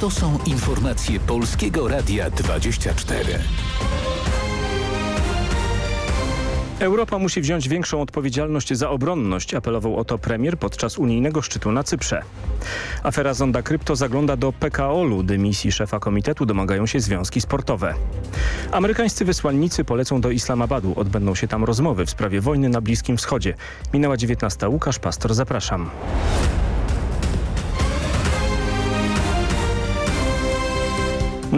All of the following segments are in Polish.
To są informacje Polskiego Radia 24. Europa musi wziąć większą odpowiedzialność za obronność, apelował o to premier podczas unijnego szczytu na Cyprze. Afera Zonda Krypto zagląda do PKO-u. Dymisji szefa komitetu domagają się związki sportowe. Amerykańscy wysłannicy polecą do Islamabadu. Odbędą się tam rozmowy w sprawie wojny na Bliskim Wschodzie. Minęła 19. Łukasz Pastor, zapraszam.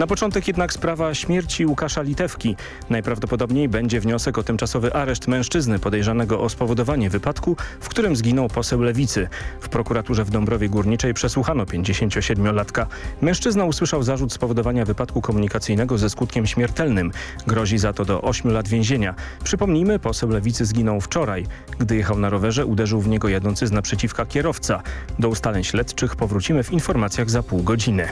Na początek jednak sprawa śmierci Łukasza Litewki. Najprawdopodobniej będzie wniosek o tymczasowy areszt mężczyzny podejrzanego o spowodowanie wypadku, w którym zginął poseł Lewicy. W prokuraturze w Dąbrowie Górniczej przesłuchano 57-latka. Mężczyzna usłyszał zarzut spowodowania wypadku komunikacyjnego ze skutkiem śmiertelnym. Grozi za to do 8 lat więzienia. Przypomnijmy, poseł Lewicy zginął wczoraj. Gdy jechał na rowerze, uderzył w niego jadący z naprzeciwka kierowca. Do ustaleń śledczych powrócimy w informacjach za pół godziny.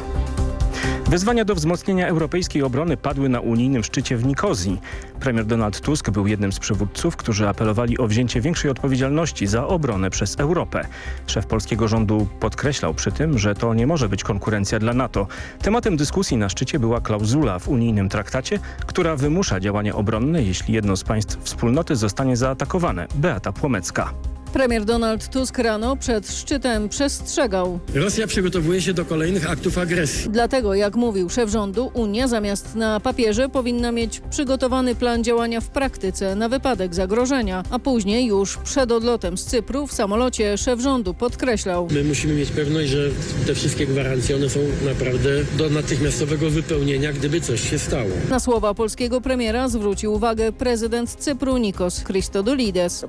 Wezwania do wzmocnienia europejskiej obrony padły na unijnym szczycie w Nikozji. Premier Donald Tusk był jednym z przywódców, którzy apelowali o wzięcie większej odpowiedzialności za obronę przez Europę. Szef polskiego rządu podkreślał przy tym, że to nie może być konkurencja dla NATO. Tematem dyskusji na szczycie była klauzula w unijnym traktacie, która wymusza działania obronne, jeśli jedno z państw wspólnoty zostanie zaatakowane. Beata Płomecka. Premier Donald Tusk rano przed szczytem przestrzegał. Rosja przygotowuje się do kolejnych aktów agresji. Dlatego, jak mówił szef rządu, Unia zamiast na papierze powinna mieć przygotowany plan działania w praktyce na wypadek zagrożenia, a później już przed odlotem z Cypru w samolocie szef rządu podkreślał. My musimy mieć pewność, że te wszystkie gwarancje one są naprawdę do natychmiastowego wypełnienia, gdyby coś się stało. Na słowa polskiego premiera zwrócił uwagę prezydent Cypru Nikos Christodoulides.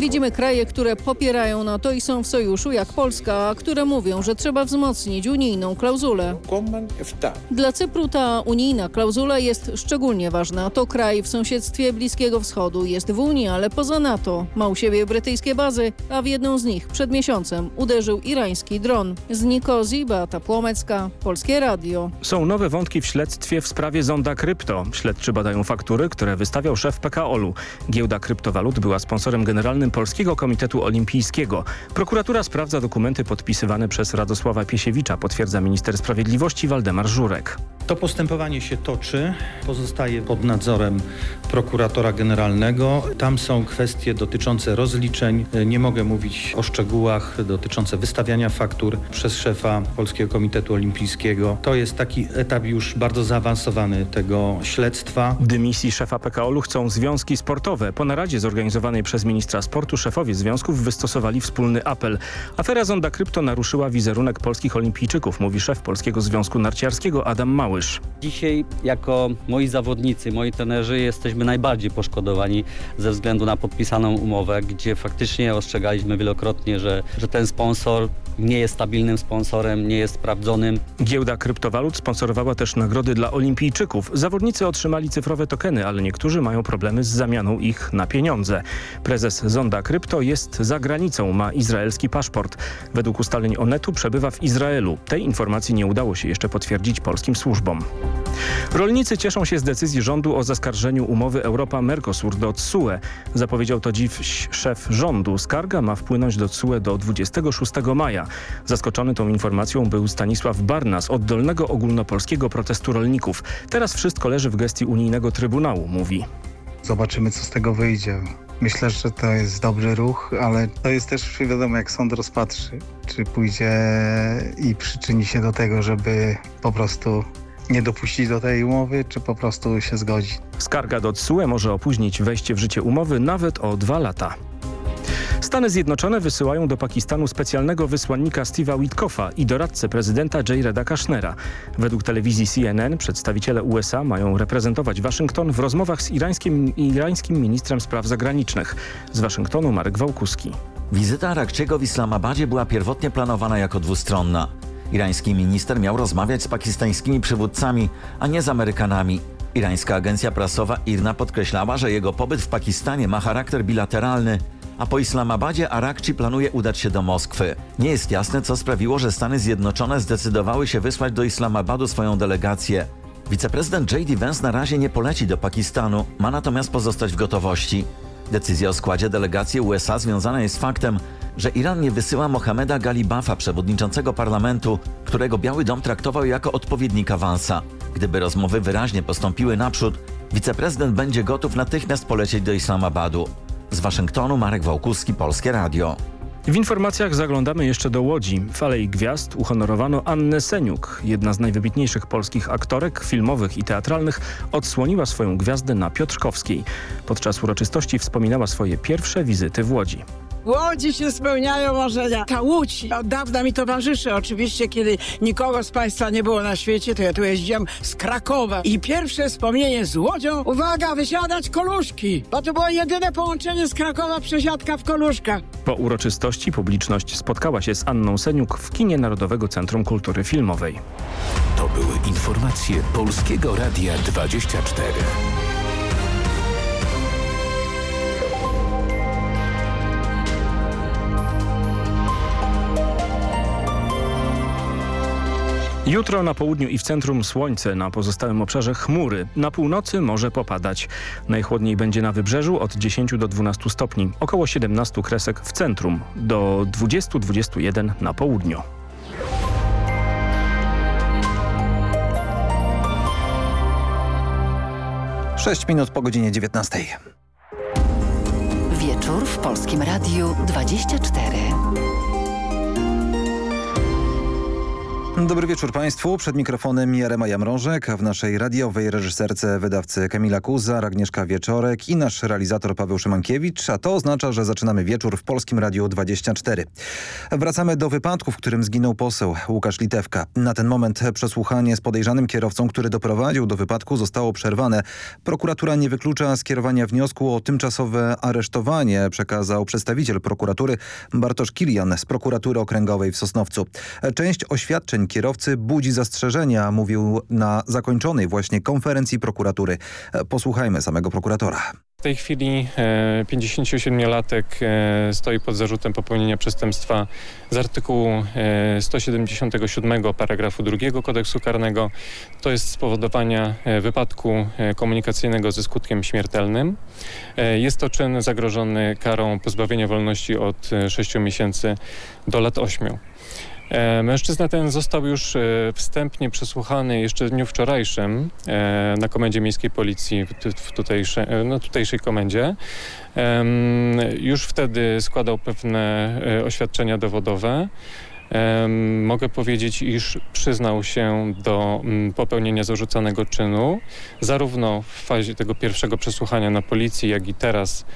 Widzimy kraje, które popierają NATO i są w sojuszu jak Polska, które mówią, że trzeba wzmocnić unijną klauzulę. Dla Cypru ta unijna klauzula jest szczególnie ważna. To kraj w sąsiedztwie Bliskiego Wschodu, jest w Unii, ale poza NATO. Ma u siebie brytyjskie bazy, a w jedną z nich przed miesiącem uderzył irański dron. Z Nikozji Beata Płomecka, Polskie Radio. Są nowe wątki w śledztwie w sprawie Zonda Krypto. Śledczy badają faktury, które wystawiał szef PKO-u. Giełda kryptowalut była sponsorem generalnym Polskiego Komitetu Olimpijskiego. Prokuratura sprawdza dokumenty podpisywane przez Radosława Piesiewicza, potwierdza minister sprawiedliwości Waldemar Żurek. To postępowanie się toczy, pozostaje pod nadzorem prokuratora generalnego. Tam są kwestie dotyczące rozliczeń. Nie mogę mówić o szczegółach dotyczące wystawiania faktur przez szefa Polskiego Komitetu Olimpijskiego. To jest taki etap już bardzo zaawansowany tego śledztwa. Dymisji szefa PKO-u chcą związki sportowe. Po naradzie zorganizowanej przez ministra sportu szefowie związków wystosowali wspólny apel. Afera Zonda Krypto naruszyła wizerunek polskich olimpijczyków, mówi szef Polskiego Związku Narciarskiego Adam Małysz. Dzisiaj jako moi zawodnicy, moi trenerzy jesteśmy najbardziej poszkodowani ze względu na podpisaną umowę, gdzie faktycznie ostrzegaliśmy wielokrotnie, że, że ten sponsor nie jest stabilnym sponsorem, nie jest sprawdzonym. Giełda kryptowalut sponsorowała też nagrody dla olimpijczyków. Zawodnicy otrzymali cyfrowe tokeny, ale niektórzy mają problemy z zamianą ich na pieniądze. Prezes Zonda Krypto jest za granicą, ma izraelski paszport. Według ustaleń Onetu przebywa w Izraelu. Tej informacji nie udało się jeszcze potwierdzić polskim służbom. Rolnicy cieszą się z decyzji rządu o zaskarżeniu umowy Europa-Mercosur do TSUE. Zapowiedział to dziś szef rządu. Skarga ma wpłynąć do TSUE do 26 maja. Zaskoczony tą informacją był Stanisław Barnas od Dolnego Ogólnopolskiego Protestu Rolników. Teraz wszystko leży w gestii unijnego Trybunału, mówi. Zobaczymy, co z tego wyjdzie. Myślę, że to jest dobry ruch, ale to jest też wiadomo, jak sąd rozpatrzy, czy pójdzie i przyczyni się do tego, żeby po prostu nie dopuścić do tej umowy, czy po prostu się zgodzi. Skarga do TSUE może opóźnić wejście w życie umowy nawet o dwa lata. Stany Zjednoczone wysyłają do Pakistanu specjalnego wysłannika Steve'a Witkoffa i doradcę prezydenta Jareda Kushnera. Według telewizji CNN przedstawiciele USA mają reprezentować Waszyngton w rozmowach z irańskim, irańskim ministrem spraw zagranicznych. Z Waszyngtonu Marek Wałkuski. Wizyta Arakczego w Islamabadzie była pierwotnie planowana jako dwustronna. Irański minister miał rozmawiać z pakistańskimi przywódcami, a nie z Amerykanami. Irańska agencja prasowa IRNA podkreślała, że jego pobyt w Pakistanie ma charakter bilateralny, a po Islamabadzie Arakci planuje udać się do Moskwy. Nie jest jasne, co sprawiło, że Stany Zjednoczone zdecydowały się wysłać do Islamabadu swoją delegację. Wiceprezydent J.D. Vance na razie nie poleci do Pakistanu, ma natomiast pozostać w gotowości. Decyzja o składzie delegacji USA związana jest z faktem, że Iran nie wysyła Mohameda Galibafa, przewodniczącego parlamentu, którego Biały Dom traktował jako odpowiednika Vansa. Gdyby rozmowy wyraźnie postąpiły naprzód, wiceprezydent będzie gotów natychmiast polecieć do Islamabadu. Z Waszyngtonu Marek Wałkuski, Polskie Radio. W informacjach zaglądamy jeszcze do Łodzi. W Alei Gwiazd uhonorowano Annę Seniuk. Jedna z najwybitniejszych polskich aktorek filmowych i teatralnych odsłoniła swoją gwiazdę na Piotrkowskiej. Podczas uroczystości wspominała swoje pierwsze wizyty w Łodzi. W Łodzi się spełniają marzenia. Ta Łódź od dawna mi towarzyszy. Oczywiście, kiedy nikogo z Państwa nie było na świecie, to ja tu jeździłem z Krakowa. I pierwsze wspomnienie z Łodzią, uwaga, wysiadać koluszki. Bo to było jedyne połączenie z Krakowa, przesiadka w koluszkach. Po uroczystości publiczność spotkała się z Anną Seniuk w kinie Narodowego Centrum Kultury Filmowej. To były informacje Polskiego Radia 24. Jutro na południu i w centrum słońce, na pozostałym obszarze chmury. Na północy może popadać. Najchłodniej będzie na wybrzeżu od 10 do 12 stopni, około 17 kresek w centrum, do 20-21 na południu. Sześć minut po godzinie 19. Wieczór w Polskim Radiu 24. Dobry wieczór Państwu. Przed mikrofonem Jarema Jamrożek, a w naszej radiowej reżyserce wydawcy Kamila Kuza, Agnieszka Wieczorek i nasz realizator Paweł Szymankiewicz, a to oznacza, że zaczynamy wieczór w Polskim Radiu 24. Wracamy do wypadku, w którym zginął poseł Łukasz Litewka. Na ten moment przesłuchanie z podejrzanym kierowcą, który doprowadził do wypadku zostało przerwane. Prokuratura nie wyklucza skierowania wniosku o tymczasowe aresztowanie, przekazał przedstawiciel prokuratury Bartosz Kilian z prokuratury okręgowej w Sosnowcu. Część oświadczeń kierowcy budzi zastrzeżenia, mówił na zakończonej właśnie konferencji prokuratury. Posłuchajmy samego prokuratora. W tej chwili 57-latek stoi pod zarzutem popełnienia przestępstwa z artykułu 177 paragrafu 2 kodeksu karnego. To jest spowodowania wypadku komunikacyjnego ze skutkiem śmiertelnym. Jest to czyn zagrożony karą pozbawienia wolności od 6 miesięcy do lat 8. Mężczyzna ten został już wstępnie przesłuchany jeszcze w dniu wczorajszym na Komendzie Miejskiej Policji w tutejszej, no, tutejszej komendzie. Już wtedy składał pewne oświadczenia dowodowe. Mogę powiedzieć, iż przyznał się do popełnienia zarzucanego czynu, zarówno w fazie tego pierwszego przesłuchania na policji, jak i teraz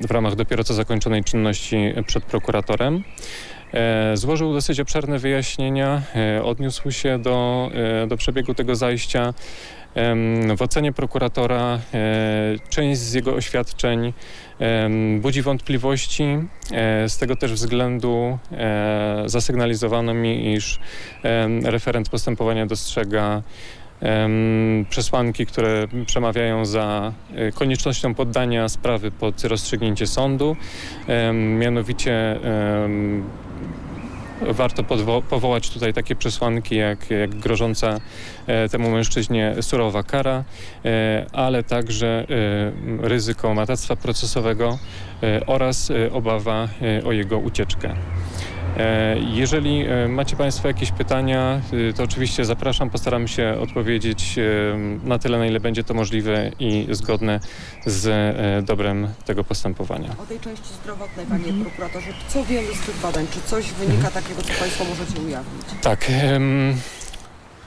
w ramach dopiero co zakończonej czynności przed prokuratorem. Złożył dosyć obszerne wyjaśnienia, odniósł się do, do przebiegu tego zajścia. W ocenie prokuratora część z jego oświadczeń budzi wątpliwości. Z tego też względu zasygnalizowano mi, iż referent postępowania dostrzega przesłanki, które przemawiają za koniecznością poddania sprawy pod rozstrzygnięcie sądu. Mianowicie warto powołać tutaj takie przesłanki jak, jak grożąca e, temu mężczyźnie surowa kara, e, ale także e, ryzyko matactwa procesowego oraz obawa o jego ucieczkę. Jeżeli macie Państwo jakieś pytania, to oczywiście zapraszam. Postaram się odpowiedzieć na tyle, na ile będzie to możliwe i zgodne z dobrem tego postępowania. O tej części zdrowotnej, Panie mhm. Prokuratorze, co wiemy z tych badań? Czy coś wynika mhm. takiego, co Państwo możecie ujawnić? Tak.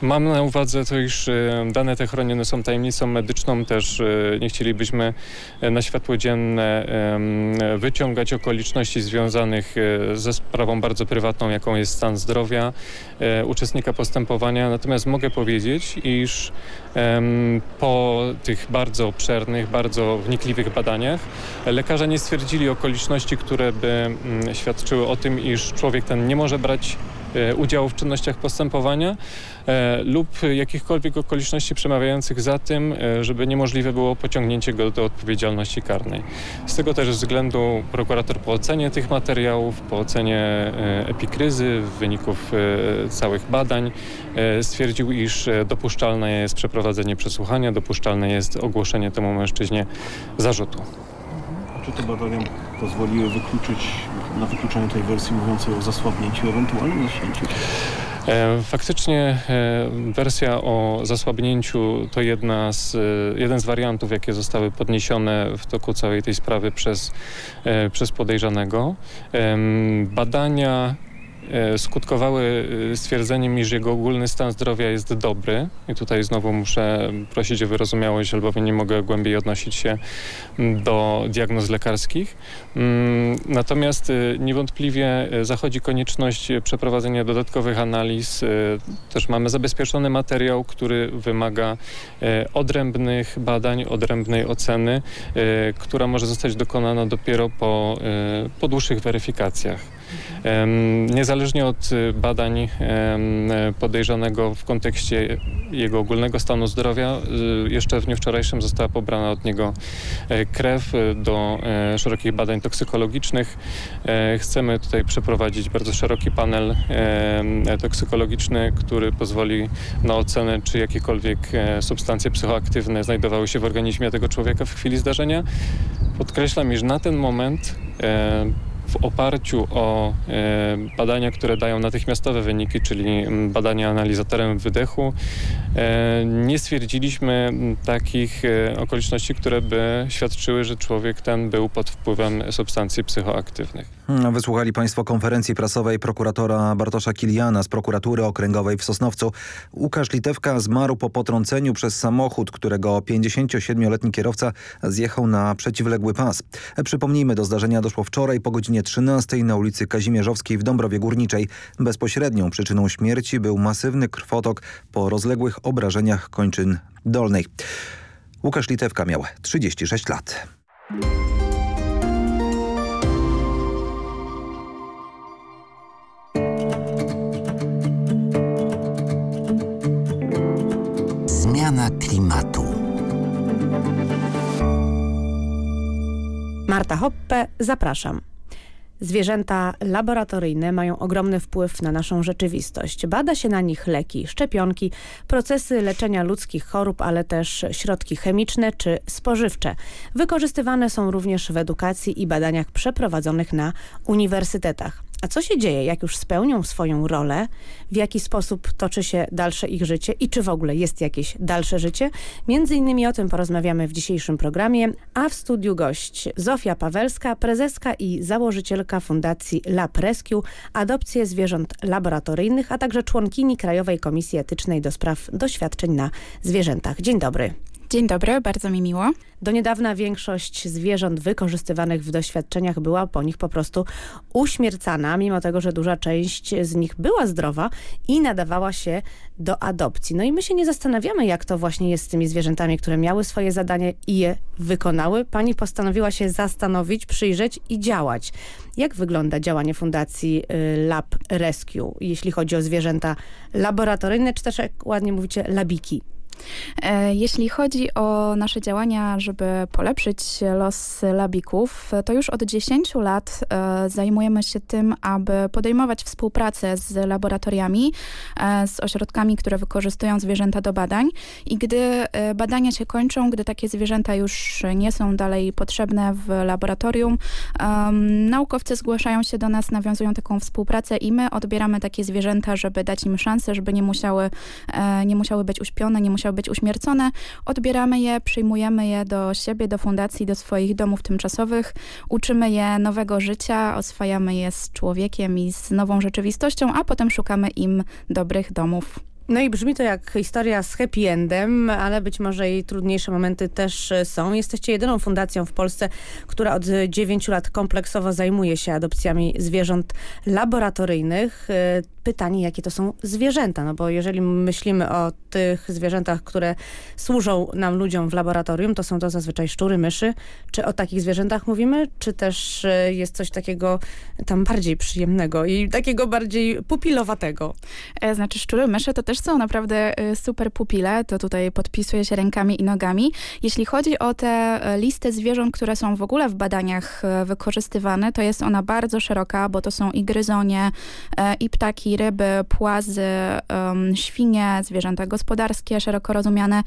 Mam na uwadze to, iż dane te chronione są tajemnicą medyczną. Też nie chcielibyśmy na światło dzienne wyciągać okoliczności związanych ze sprawą bardzo prywatną, jaką jest stan zdrowia uczestnika postępowania. Natomiast mogę powiedzieć, iż po tych bardzo obszernych, bardzo wnikliwych badaniach lekarze nie stwierdzili okoliczności, które by świadczyły o tym, iż człowiek ten nie może brać udziału w czynnościach postępowania lub jakichkolwiek okoliczności przemawiających za tym, żeby niemożliwe było pociągnięcie go do odpowiedzialności karnej. Z tego też względu prokurator po ocenie tych materiałów, po ocenie epikryzy, wyników całych badań stwierdził, iż dopuszczalne jest przeprowadzenie przesłuchania, dopuszczalne jest ogłoszenie temu mężczyźnie zarzutu. Czy to badania pozwoliły wykluczyć, na wykluczeniu tej wersji mówiącej o zasłabnięciu, ewentualnym zasięciu? E, faktycznie e, wersja o zasłabnięciu to jedna z, e, jeden z wariantów, jakie zostały podniesione w toku całej tej sprawy przez, przez podejrzanego. Badania skutkowały e, stwierdzeniem, iż jego ogólny stan zdrowia jest dobry. I tutaj znowu muszę prosić o wyrozumiałość, albowiem nie mogę głębiej odnosić się do diagnoz lekarskich. Mm, natomiast e, niewątpliwie zachodzi konieczność przeprowadzenia dodatkowych analiz. Też mamy zabezpieczony materiał, który wymaga odrębnych badań, odrębnej oceny, która może zostać dokonana dopiero po, po dłuższych weryfikacjach. Niezależnie od y, badań podejrzanego w kontekście jego ogólnego stanu zdrowia, y, jeszcze w dniu wczorajszym została pobrana od niego e, krew y, do e, szerokich badań toksykologicznych. E, chcemy tutaj przeprowadzić bardzo szeroki panel toksykologiczny, który pozwoli na ocenę, czy jakiekolwiek substancje psychoaktywne znajdowały się w organizmie tego człowieka w chwili zdarzenia. Podkreślam, iż na ten moment w oparciu o e, badania, które dają natychmiastowe wyniki, czyli badania analizatorem wydechu, e, nie stwierdziliśmy takich e, okoliczności, które by świadczyły, że człowiek ten był pod wpływem substancji psychoaktywnych. Hmm, wysłuchali Państwo konferencji prasowej prokuratora Bartosza Kiliana z prokuratury okręgowej w Sosnowcu. Łukasz Litewka zmarł po potrąceniu przez samochód, którego 57-letni kierowca zjechał na przeciwległy pas. Przypomnijmy, do zdarzenia doszło wczoraj po godzinie 13 na ulicy Kazimierzowskiej w Dąbrowie Górniczej. Bezpośrednią przyczyną śmierci był masywny krwotok po rozległych obrażeniach kończyn dolnej. Łukasz Litewka miał 36 lat. Zmiana klimatu. Marta Hoppe, zapraszam. Zwierzęta laboratoryjne mają ogromny wpływ na naszą rzeczywistość. Bada się na nich leki, szczepionki, procesy leczenia ludzkich chorób, ale też środki chemiczne czy spożywcze. Wykorzystywane są również w edukacji i badaniach przeprowadzonych na uniwersytetach. A co się dzieje, jak już spełnią swoją rolę? W jaki sposób toczy się dalsze ich życie i czy w ogóle jest jakieś dalsze życie? Między innymi o tym porozmawiamy w dzisiejszym programie, a w studiu gość Zofia Pawelska, prezeska i założycielka Fundacji Lab Rescue, adopcje zwierząt laboratoryjnych, a także członkini Krajowej Komisji Etycznej do spraw doświadczeń na zwierzętach. Dzień dobry. Dzień dobry, bardzo mi miło. Do niedawna większość zwierząt wykorzystywanych w doświadczeniach była po nich po prostu uśmiercana, mimo tego, że duża część z nich była zdrowa i nadawała się do adopcji. No i my się nie zastanawiamy, jak to właśnie jest z tymi zwierzętami, które miały swoje zadanie i je wykonały. Pani postanowiła się zastanowić, przyjrzeć i działać. Jak wygląda działanie Fundacji y, Lab Rescue, jeśli chodzi o zwierzęta laboratoryjne, czy też jak ładnie mówicie, labiki? E, jeśli chodzi o nasze działania, żeby polepszyć los labików, to już od 10 lat e, zajmujemy się tym, aby podejmować współpracę z laboratoriami, e, z ośrodkami, które wykorzystują zwierzęta do badań. I gdy badania się kończą, gdy takie zwierzęta już nie są dalej potrzebne w laboratorium, naukowcy zgłaszają się do nas, nawiązują taką współpracę i my odbieramy takie zwierzęta, żeby dać im szansę, żeby nie musiały, nie musiały być uśpione, nie musiały być uśmiercone, odbieramy je, przyjmujemy je do siebie, do fundacji, do swoich domów tymczasowych, uczymy je nowego życia, oswajamy je z człowiekiem i z nową rzeczywistością, a potem szukamy im dobrych domów. No i brzmi to jak historia z happy endem, ale być może i trudniejsze momenty też są. Jesteście jedyną fundacją w Polsce, która od 9 lat kompleksowo zajmuje się adopcjami zwierząt laboratoryjnych pytanie, jakie to są zwierzęta, no bo jeżeli myślimy o tych zwierzętach, które służą nam ludziom w laboratorium, to są to zazwyczaj szczury, myszy. Czy o takich zwierzętach mówimy, czy też e, jest coś takiego tam bardziej przyjemnego i takiego bardziej pupilowatego? E, znaczy szczury, myszy to też są naprawdę e, super pupile, to tutaj podpisuje się rękami i nogami. Jeśli chodzi o tę listę zwierząt, które są w ogóle w badaniach wykorzystywane, to jest ona bardzo szeroka, bo to są i gryzonie, i ptaki, ryby, płazy, świnie, zwierzęta gospodarskie, szeroko rozumiane,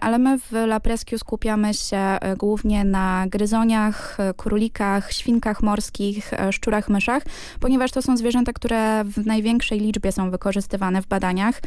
ale my w La Prescue skupiamy się głównie na gryzoniach, królikach, świnkach morskich, szczurach, myszach, ponieważ to są zwierzęta, które w największej liczbie są wykorzystywane w badaniach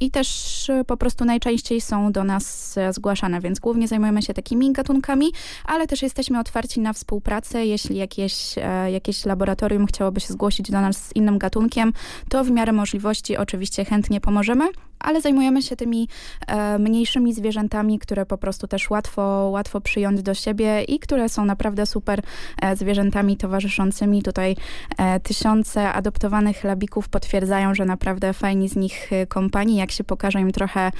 i też po prostu najczęściej są do nas zgłaszane, więc głównie zajmujemy się takimi gatunkami, ale też jesteśmy otwarci na współpracę. Jeśli jakieś, e, jakieś laboratorium chciałoby się zgłosić do nas z innym gatunkiem, to w miarę możliwości oczywiście chętnie pomożemy ale zajmujemy się tymi e, mniejszymi zwierzętami, które po prostu też łatwo, łatwo przyjąć do siebie i które są naprawdę super e, zwierzętami towarzyszącymi. Tutaj e, tysiące adoptowanych labików potwierdzają, że naprawdę fajni z nich kompanii. Jak się pokaże im trochę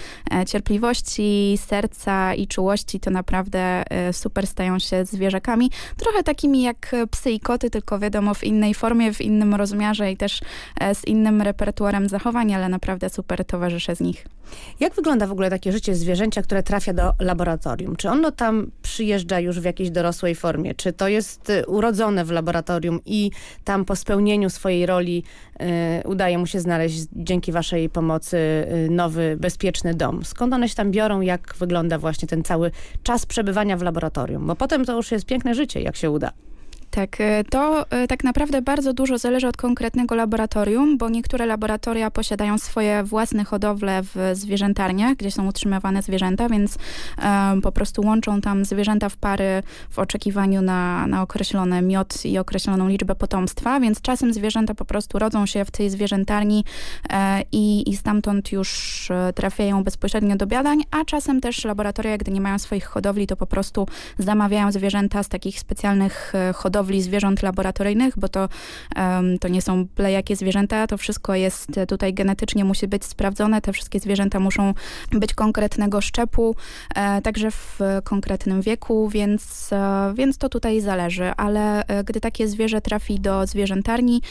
cierpliwości, serca i czułości, to naprawdę super stają się zwierzakami. Trochę takimi jak psy i koty, tylko wiadomo w innej formie, w innym rozmiarze i też z innym repertuarem zachowań, ale naprawdę super towarzysze przez nich. Jak wygląda w ogóle takie życie zwierzęcia, które trafia do laboratorium? Czy ono tam przyjeżdża już w jakiejś dorosłej formie? Czy to jest y, urodzone w laboratorium i tam po spełnieniu swojej roli y, udaje mu się znaleźć dzięki waszej pomocy y, nowy, bezpieczny dom? Skąd one się tam biorą? Jak wygląda właśnie ten cały czas przebywania w laboratorium? Bo potem to już jest piękne życie, jak się uda. Tak, e, to e, tak naprawdę bardzo dużo zależy od konkretnego laboratorium, bo niektóre laboratoria posiadają swoje własne hodowle w zwierzętarniach, gdzie są utrzymywane zwierzęta, więc um, po prostu łączą tam zwierzęta w pary w oczekiwaniu na, na określony miod i określoną liczbę potomstwa, więc czasem zwierzęta po prostu rodzą się w tej zwierzętarni e, i, i stamtąd już e, trafiają bezpośrednio do biadań, a czasem też laboratoria, gdy nie mają swoich hodowli, to po prostu zamawiają zwierzęta z takich specjalnych hodowli hodowli zwierząt laboratoryjnych, bo to, to nie są plejakie zwierzęta, to wszystko jest tutaj genetycznie musi być sprawdzone, te wszystkie zwierzęta muszą być konkretnego szczepu, e, także w konkretnym wieku, więc, e, więc to tutaj zależy, ale e, gdy takie zwierzę trafi do zwierzętarni,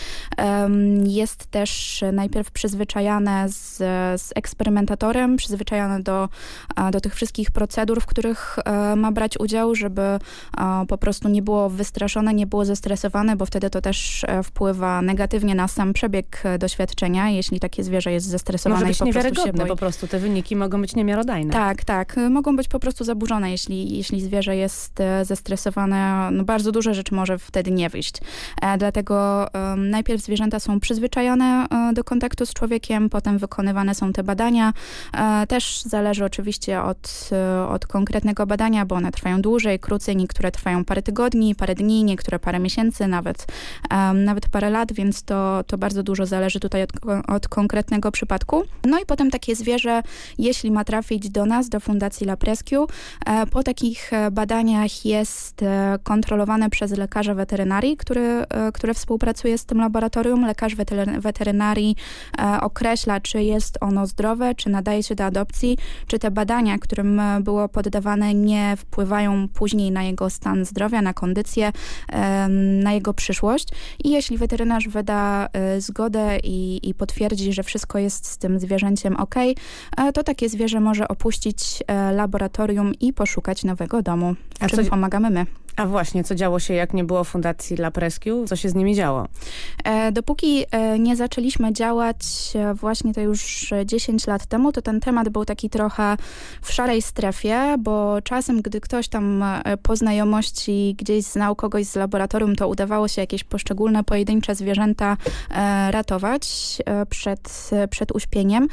jest też najpierw przyzwyczajane z, z eksperymentatorem, przyzwyczajane do, do tych wszystkich procedur, w których e, ma brać udział, żeby po prostu nie było wystraszone, nie było zestresowane, bo wtedy to też e, wpływa negatywnie na sam przebieg e, doświadczenia, jeśli takie zwierzę jest zestresowane Może być i po niewiarygodne prostu po prostu. Te wyniki mogą być niemiarodajne. Tak, tak. E, mogą być po prostu zaburzone, jeśli, jeśli zwierzę jest zestresowane. No bardzo dużo rzeczy może wtedy nie wyjść. Dlatego um, najpierw zwierzęta są przyzwyczajone do kontaktu z człowiekiem, potem wykonywane są te badania. Też zależy oczywiście od, od konkretnego badania, bo one trwają dłużej, krócej, niektóre trwają parę tygodni, parę dni, niektóre niektóre parę miesięcy, nawet, um, nawet parę lat, więc to, to bardzo dużo zależy tutaj od, od konkretnego przypadku. No i potem takie zwierzę, jeśli ma trafić do nas, do Fundacji La Prescue, e, po takich e, badaniach jest e, kontrolowane przez lekarza weterynarii, który, który współpracuje z tym laboratorium. Lekarz weterynarii określa, czy jest ono zdrowe, czy nadaje się do adopcji, czy te badania, którym było poddawane, nie wpływają później na jego stan zdrowia, na kondycję, na jego przyszłość i jeśli weterynarz wyda e, zgodę i, i potwierdzi, że wszystko jest z tym zwierzęciem ok, e, to takie zwierzę może opuścić e, laboratorium i poszukać nowego domu, w A czym co... pomagamy my. A właśnie, co działo się, jak nie było Fundacji La Rescue? Co się z nimi działo? E, dopóki e, nie zaczęliśmy działać e, właśnie to już 10 lat temu, to ten temat był taki trochę w szarej strefie, bo czasem, gdy ktoś tam e, po znajomości gdzieś znał kogoś z laboratorium, to udawało się jakieś poszczególne pojedyncze zwierzęta e, ratować e, przed, przed uśpieniem.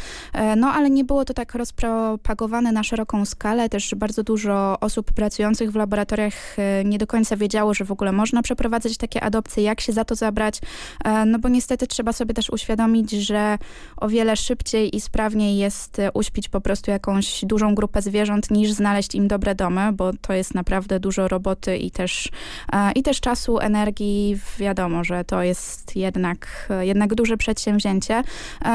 no ale nie było to tak rozpropagowane na szeroką skalę. Też bardzo dużo osób pracujących w laboratoriach nie do końca wiedziało, że w ogóle można przeprowadzać takie adopcje, jak się za to zabrać, e, no bo niestety trzeba sobie też uświadomić, że o wiele szybciej i sprawniej jest e, uśpić po prostu jakąś dużą grupę zwierząt, niż znaleźć im dobre domy, bo to jest naprawdę dużo roboty i też, e, i też czasu, energii. Wiadomo, że to jest jednak, jednak duże przedsięwzięcie,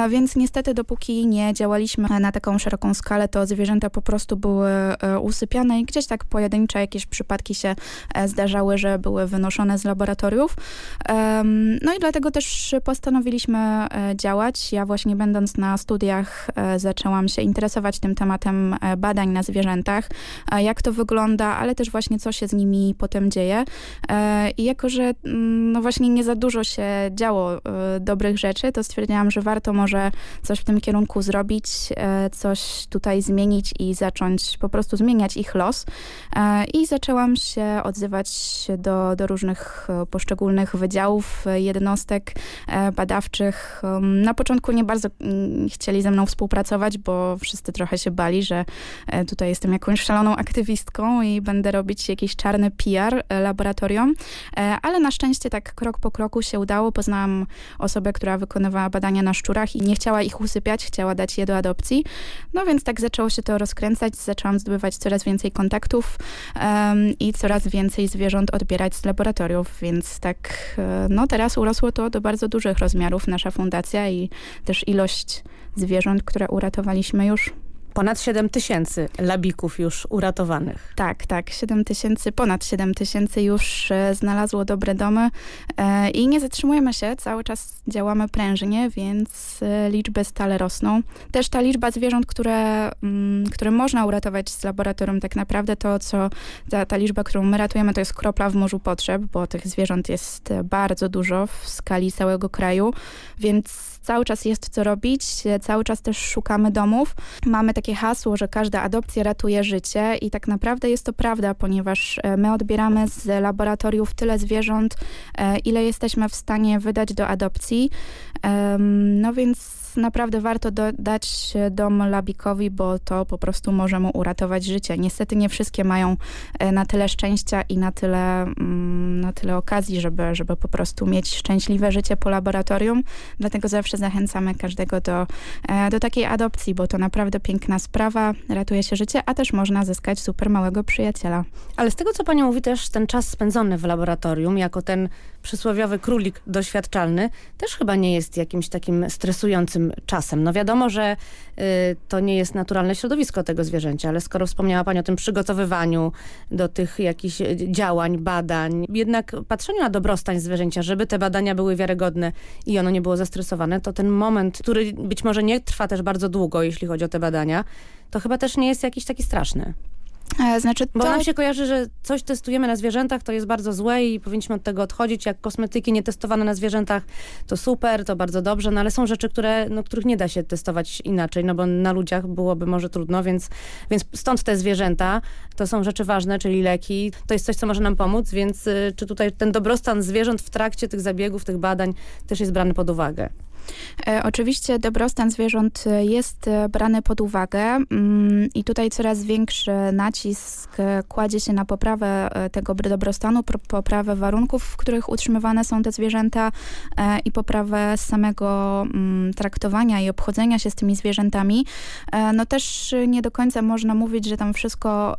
więc niestety dopóki nie działaliśmy na taką szeroką skalę, to zwierzęta po prostu były usypiane i gdzieś tak pojedyncze jakieś przypadki się zdarzały, że były wynoszone z laboratoriów. No i dlatego też postanowiliśmy działać. Ja właśnie będąc na studiach zaczęłam się interesować tym tematem badań na zwierzętach, jak to wygląda, ale też właśnie co się z nimi potem dzieje. I jako, że mm, no właśnie nie za dużo się działo dobrych rzeczy, to stwierdziłam, że warto może coś w tym kierunku zrobić, e, coś tutaj zmienić i zacząć po prostu zmieniać ich los. E, I zaczęłam się odzywać do, do różnych e, poszczególnych wydziałów, jednostek badawczych. Na początku nie bardzo mm, chcieli ze mną współpracować, bo wszyscy trochę się bali, że tutaj jestem jakąś szaloną aktywistką i będę robić jakiś czarny PR laboratorium, ale na szczęście tak krok po kroku się udało. Poznałam osobę, która wykonywała badania na szczurach i nie chciała ich usypiać, chciała dać je do adopcji. No więc tak zaczęło się to rozkręcać, zaczęłam zdobywać coraz więcej kontaktów um, i coraz więcej zwierząt odbierać z laboratoriów, więc tak e, no teraz urosło to do bardzo dużych rozmiarów, nasza fundacja i też ilość zwierząt, które uratowaliśmy już Ponad 7 tysięcy labików już uratowanych. Tak, tak. 7 tysięcy, ponad 7 tysięcy już e, znalazło dobre domy e, i nie zatrzymujemy się. Cały czas działamy prężnie, więc e, liczby stale rosną. Też ta liczba zwierząt, które, mm, które można uratować z laboratorium, tak naprawdę to, co ta, ta liczba, którą my ratujemy, to jest kropla w morzu potrzeb, bo tych zwierząt jest bardzo dużo w skali całego kraju, więc cały czas jest co robić, cały czas też szukamy domów. Mamy takie hasło, że każda adopcja ratuje życie i tak naprawdę jest to prawda, ponieważ e, my odbieramy z laboratoriów tyle zwierząt, e, ile jesteśmy w stanie wydać do adopcji. No więc naprawdę warto dać dom Labikowi, bo to po prostu może mu uratować życie. Niestety nie wszystkie mają e, na tyle szczęścia i na tyle, mm, na tyle okazji, żeby, żeby po prostu mieć szczęśliwe życie po laboratorium. Dlatego zawsze zachęcamy każdego do, e, do takiej adopcji, bo to naprawdę piękna sprawa, ratuje się życie, a też można zyskać super małego przyjaciela. Ale z tego, co pani mówi, też ten czas spędzony w laboratorium, jako ten przysłowiowy królik doświadczalny, też chyba nie jest jakimś takim stresującym czasem. No wiadomo, że y, to nie jest naturalne środowisko tego zwierzęcia, ale skoro wspomniała Pani o tym przygotowywaniu do tych jakichś y, działań, badań, jednak patrzeniu na dobrostań zwierzęcia, żeby te badania były wiarygodne i ono nie było zestresowane, to ten moment, który być może nie trwa też bardzo długo, jeśli chodzi o te badania, to chyba też nie jest jakiś taki straszny. E, znaczy to... Bo nam się kojarzy, że coś testujemy na zwierzętach, to jest bardzo złe i powinniśmy od tego odchodzić. Jak kosmetyki nietestowane na zwierzętach, to super, to bardzo dobrze, no ale są rzeczy, które, no, których nie da się testować inaczej, no bo na ludziach byłoby może trudno, więc, więc stąd te zwierzęta, to są rzeczy ważne, czyli leki, to jest coś, co może nam pomóc, więc y, czy tutaj ten dobrostan zwierząt w trakcie tych zabiegów, tych badań też jest brany pod uwagę? E, oczywiście dobrostan zwierząt e, jest e, brany pod uwagę mm, i tutaj coraz większy nacisk kładzie się na poprawę tego dobrostanu, poprawę warunków, w których utrzymywane są te zwierzęta i poprawę samego mm, traktowania i obchodzenia się z tymi zwierzętami. No też nie do końca można mówić, że tam wszystko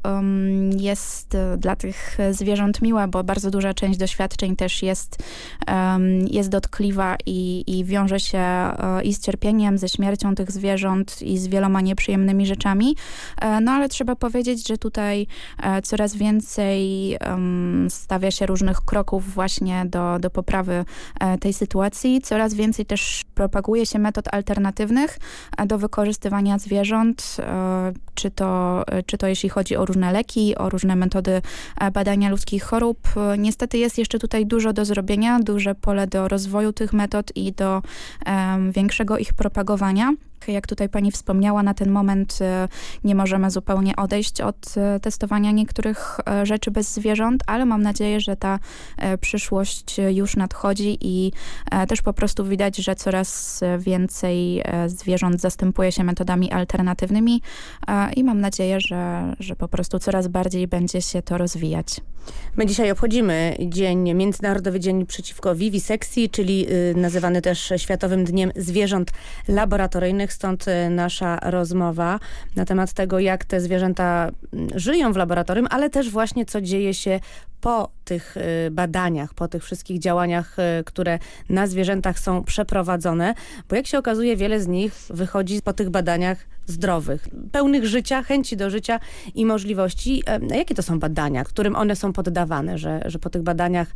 jest dla tych zwierząt miłe, bo bardzo duża część doświadczeń też jest, jest dotkliwa i, i wiąże się się e, i z cierpieniem, ze śmiercią tych zwierząt i z wieloma nieprzyjemnymi rzeczami. E, no ale trzeba powiedzieć, że tutaj e, coraz więcej stawia się różnych kroków właśnie do, do poprawy tej sytuacji. Coraz więcej też propaguje się metod alternatywnych do wykorzystywania zwierząt, czy to, czy to jeśli chodzi o różne leki, o różne metody badania ludzkich chorób. Niestety jest jeszcze tutaj dużo do zrobienia, duże pole do rozwoju tych metod i do większego ich propagowania. Jak tutaj pani wspomniała, na ten moment e, nie możemy zupełnie odejść od e, testowania niektórych e, rzeczy bez zwierząt, ale mam nadzieję, że ta przyszłość już nadchodzi i też po prostu widać, że coraz więcej zwierząt zastępuje się metodami alternatywnymi i mam nadzieję, że, że po prostu coraz bardziej będzie się to rozwijać. My dzisiaj obchodzimy dzień, Międzynarodowy Dzień Przeciwko Wiwisekcji, czyli y, nazywany też Światowym Dniem Zwierząt Laboratoryjnych stąd y, nasza rozmowa na temat tego, jak te zwierzęta mm, żyją w laboratorium, ale też właśnie co dzieje się po tych y, badaniach, po tych wszystkich działaniach, y, które na zwierzętach są przeprowadzone, bo jak się okazuje, wiele z nich wychodzi po tych badaniach zdrowych, pełnych życia, chęci do życia i możliwości. E, jakie to są badania, którym one są poddawane, że, że po tych badaniach,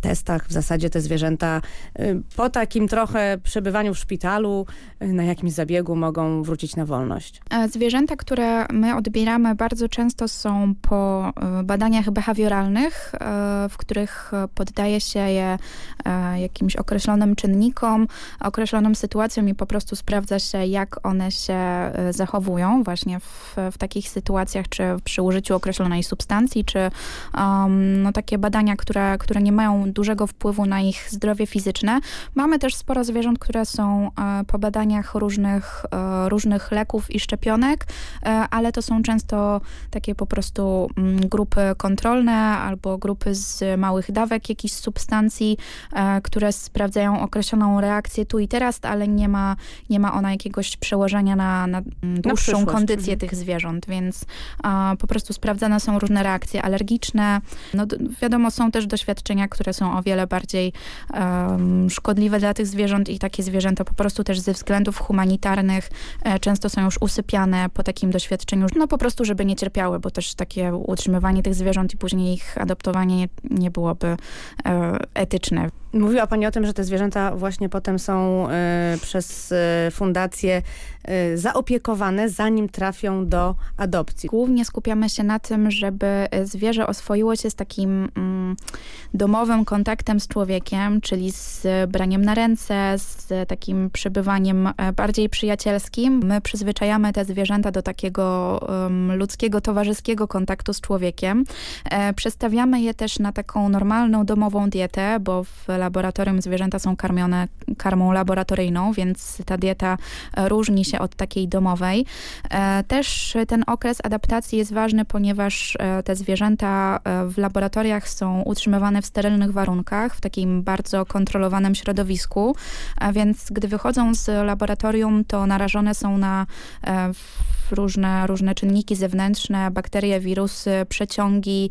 testach w zasadzie te zwierzęta y, po takim trochę przebywaniu w szpitalu, na jakimś zabiegu mogą wrócić na wolność? E, zwierzęta, które my odbieramy bardzo często są po badaniach behawioralnych, w których poddaje się je e, jakimś określonym czynnikom, określonym sytuacjom i po prostu sprawdza się, jak one się e, zachowują właśnie w, w takich sytuacjach, czy przy użyciu określonej substancji, czy um, no, takie badania, które, które nie mają dużego wpływu na ich zdrowie fizyczne. Mamy też sporo zwierząt, które są e, po badaniach różnych, różnych leków i szczepionek, ale to są często takie po prostu mm, grupy kontrolne albo grupy z małych dawek jakichś substancji, e, które sprawdzają określoną reakcję tu i teraz, ale nie ma, nie ma ona jakiegoś przełożenia na, na dłuższą na kondycję mhm. tych zwierząt, więc po prostu sprawdzane są różne reakcje alergiczne. No, wiadomo, są też doświadczenia, które są o wiele bardziej um, szkodliwe dla tych zwierząt i takie zwierzęta po prostu też ze względów humanitarnych e, często są już usypiane po takim doświadczeniu, no po prostu, żeby nie cierpiały, bo też takie utrzymywanie tych zwierząt i później ich adoptowanie nie byłoby e, etyczne. Mówiła Pani o tym, że te zwierzęta właśnie potem są y, przez y, fundację y, zaopiekowane, zanim trafią do adopcji. Głównie skupiamy się na tym, żeby zwierzę oswoiło się z takim mm, domowym kontaktem z człowiekiem, czyli z braniem na ręce, z takim przebywaniem bardziej przyjacielskim. My przyzwyczajamy te zwierzęta do takiego um, ludzkiego, towarzyskiego kontaktu z człowiekiem. E, przestawiamy je też na taką normalną, domową dietę, bo w laboratorium zwierzęta są karmione karmą laboratoryjną, więc ta dieta e, różni się od takiej domowej. E, też ten okres adaptacji jest ważny, ponieważ e, te zwierzęta w laboratoriach są utrzymywane w sterylnych warunkach, w takim bardzo kontrolowanym środowisku, więc gdy wychodzą z laboratorium, to narażone są na różne, różne czynniki zewnętrzne, bakterie, wirusy, przeciągi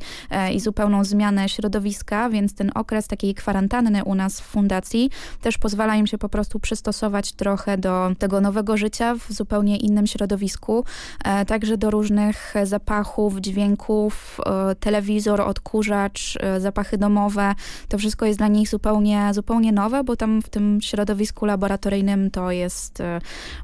i zupełną zmianę środowiska, więc ten okres takiej kwarantanny u nas w fundacji też pozwala im się po prostu przystosować trochę do tego nowego życia w zupełnie innym środowisku, e, także do różnych zapachów, dźwięków, e, telewizor, odkurzacz, e, zapachy domowe. To wszystko jest dla nich zupełnie, zupełnie nowe, bo tam w tym środowisku laboratoryjnym to jest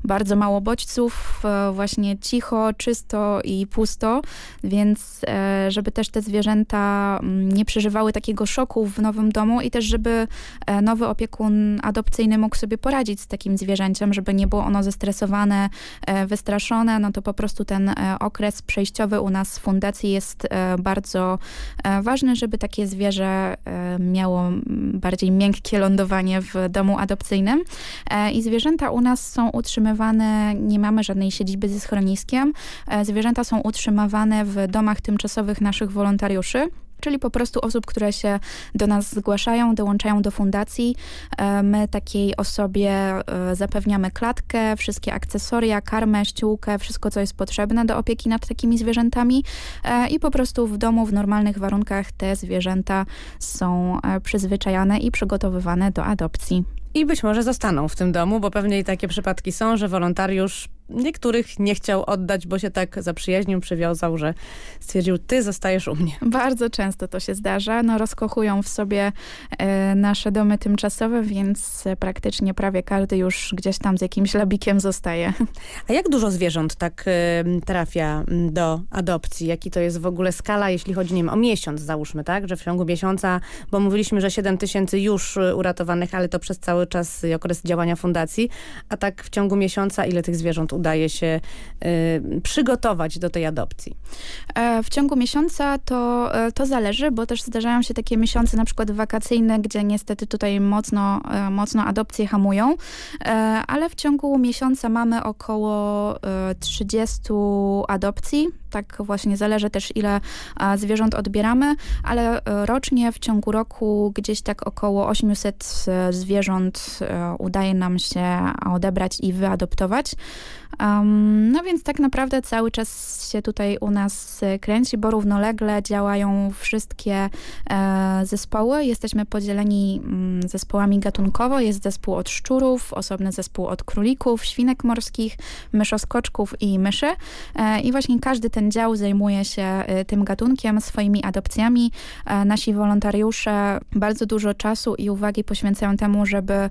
bardzo mało bodźców, właśnie cicho, czysto i pusto, więc żeby też te zwierzęta mm, nie przeżywały takiego szoku w nowym domu i też żeby E, nowy opiekun adopcyjny mógł sobie poradzić z takim zwierzęciem, żeby nie było ono zestresowane, e, wystraszone, no to po prostu ten e, okres przejściowy u nas w fundacji jest bardzo ważny, żeby takie zwierzę miało bardziej miękkie lądowanie w domu adopcyjnym. I zwierzęta u nas są utrzymywane, nie mamy żadnej siedziby ze schroniskiem. Zwierzęta są utrzymywane w domach tymczasowych naszych wolontariuszy czyli po prostu osób, które się do nas zgłaszają, dołączają do fundacji. E, my takiej osobie e, zapewniamy klatkę, wszystkie akcesoria, karmę, ściółkę, wszystko, co jest potrzebne do opieki nad takimi zwierzętami e, i po prostu w domu, w normalnych warunkach te zwierzęta są przyzwyczajane i przygotowywane do adopcji. I być może zostaną w tym domu, bo pewnie i takie przypadki są, że wolontariusz niektórych nie chciał oddać, bo się tak zaprzyjaźnił, przywiązał, że stwierdził, ty zostajesz u mnie. Bardzo często to się zdarza. No, rozkochują w sobie e, nasze domy tymczasowe, więc praktycznie prawie każdy już gdzieś tam z jakimś labikiem zostaje. A jak dużo zwierząt tak e, trafia do adopcji? Jaki to jest w ogóle skala, jeśli chodzi nie wiem, o miesiąc, załóżmy, tak? Że w ciągu miesiąca, bo mówiliśmy, że 7 tysięcy już uratowanych, ale to przez cały czas okres działania fundacji, a tak w ciągu miesiąca ile tych zwierząt udaje się y, przygotować do tej adopcji? E, w ciągu miesiąca to, e, to zależy, bo też zdarzają się takie miesiące na przykład wakacyjne, gdzie niestety tutaj mocno, e, mocno adopcje hamują, ale w ciągu miesiąca mamy około 30 adopcji tak właśnie zależy też ile zwierząt odbieramy, ale rocznie w ciągu roku gdzieś tak około 800 zwierząt udaje nam się odebrać i wyadoptować. No więc tak naprawdę cały czas się tutaj u nas kręci, bo równolegle działają wszystkie e, zespoły. Jesteśmy podzieleni mm, zespołami gatunkowo. Jest zespół od szczurów, osobny zespół od królików, świnek morskich, myszoskoczków i myszy. E, I właśnie każdy ten dział zajmuje się e, tym gatunkiem, swoimi adopcjami. E, nasi wolontariusze bardzo dużo czasu i uwagi poświęcają temu, żeby e,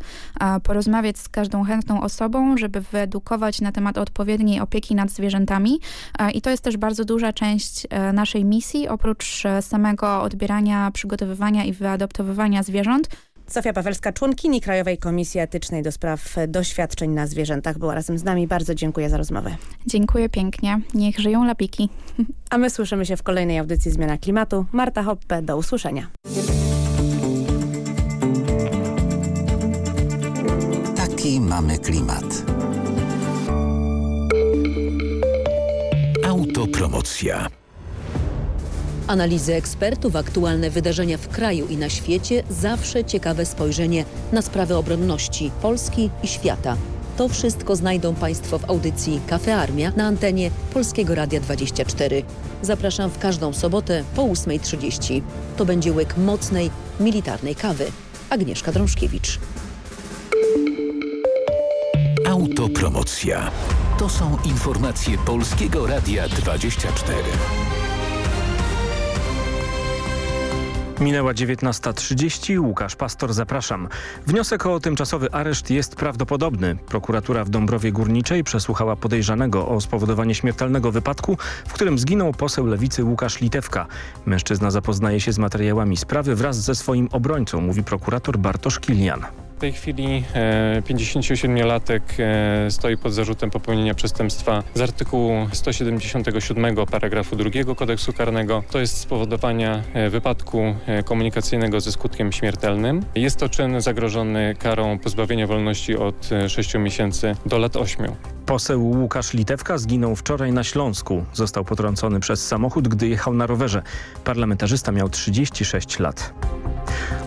porozmawiać z każdą chętną osobą, żeby wyedukować na temat odpowiedniej opieki nad zwierzętami e, i to jest też bardzo duża część naszej misji, oprócz samego odbierania, przygotowywania i wyadoptowywania zwierząt. Sofia Pawelska, członkini Krajowej Komisji Etycznej do spraw doświadczeń na zwierzętach była razem z nami. Bardzo dziękuję za rozmowę. Dziękuję pięknie. Niech żyją lapiki. A my słyszymy się w kolejnej audycji Zmiana Klimatu. Marta Hoppe, do usłyszenia. Taki mamy klimat. Autopromocja. Analizy ekspertów, aktualne wydarzenia w kraju i na świecie, zawsze ciekawe spojrzenie na sprawy obronności Polski i świata. To wszystko znajdą Państwo w audycji Kafe Armia na antenie Polskiego Radia 24. Zapraszam w każdą sobotę po 8.30. To będzie łyk mocnej, militarnej kawy. Agnieszka Drążkiewicz. Autopromocja. To są informacje Polskiego Radia 24. Minęła 19.30. Łukasz Pastor, zapraszam. Wniosek o tymczasowy areszt jest prawdopodobny. Prokuratura w Dąbrowie Górniczej przesłuchała podejrzanego o spowodowanie śmiertelnego wypadku, w którym zginął poseł lewicy Łukasz Litewka. Mężczyzna zapoznaje się z materiałami sprawy wraz ze swoim obrońcą, mówi prokurator Bartosz Kilian tej chwili 57-latek e, e, stoi pod zarzutem popełnienia przestępstwa z artykułu 177 paragrafu 2 kodeksu karnego. To jest spowodowania e, wypadku komunikacyjnego ze skutkiem śmiertelnym. Jest to czyn zagrożony karą pozbawienia wolności od 6 miesięcy do lat 8. Poseł Łukasz Litewka zginął wczoraj na Śląsku. Został potrącony przez samochód, gdy jechał na rowerze. Parlamentarzysta miał 36 lat.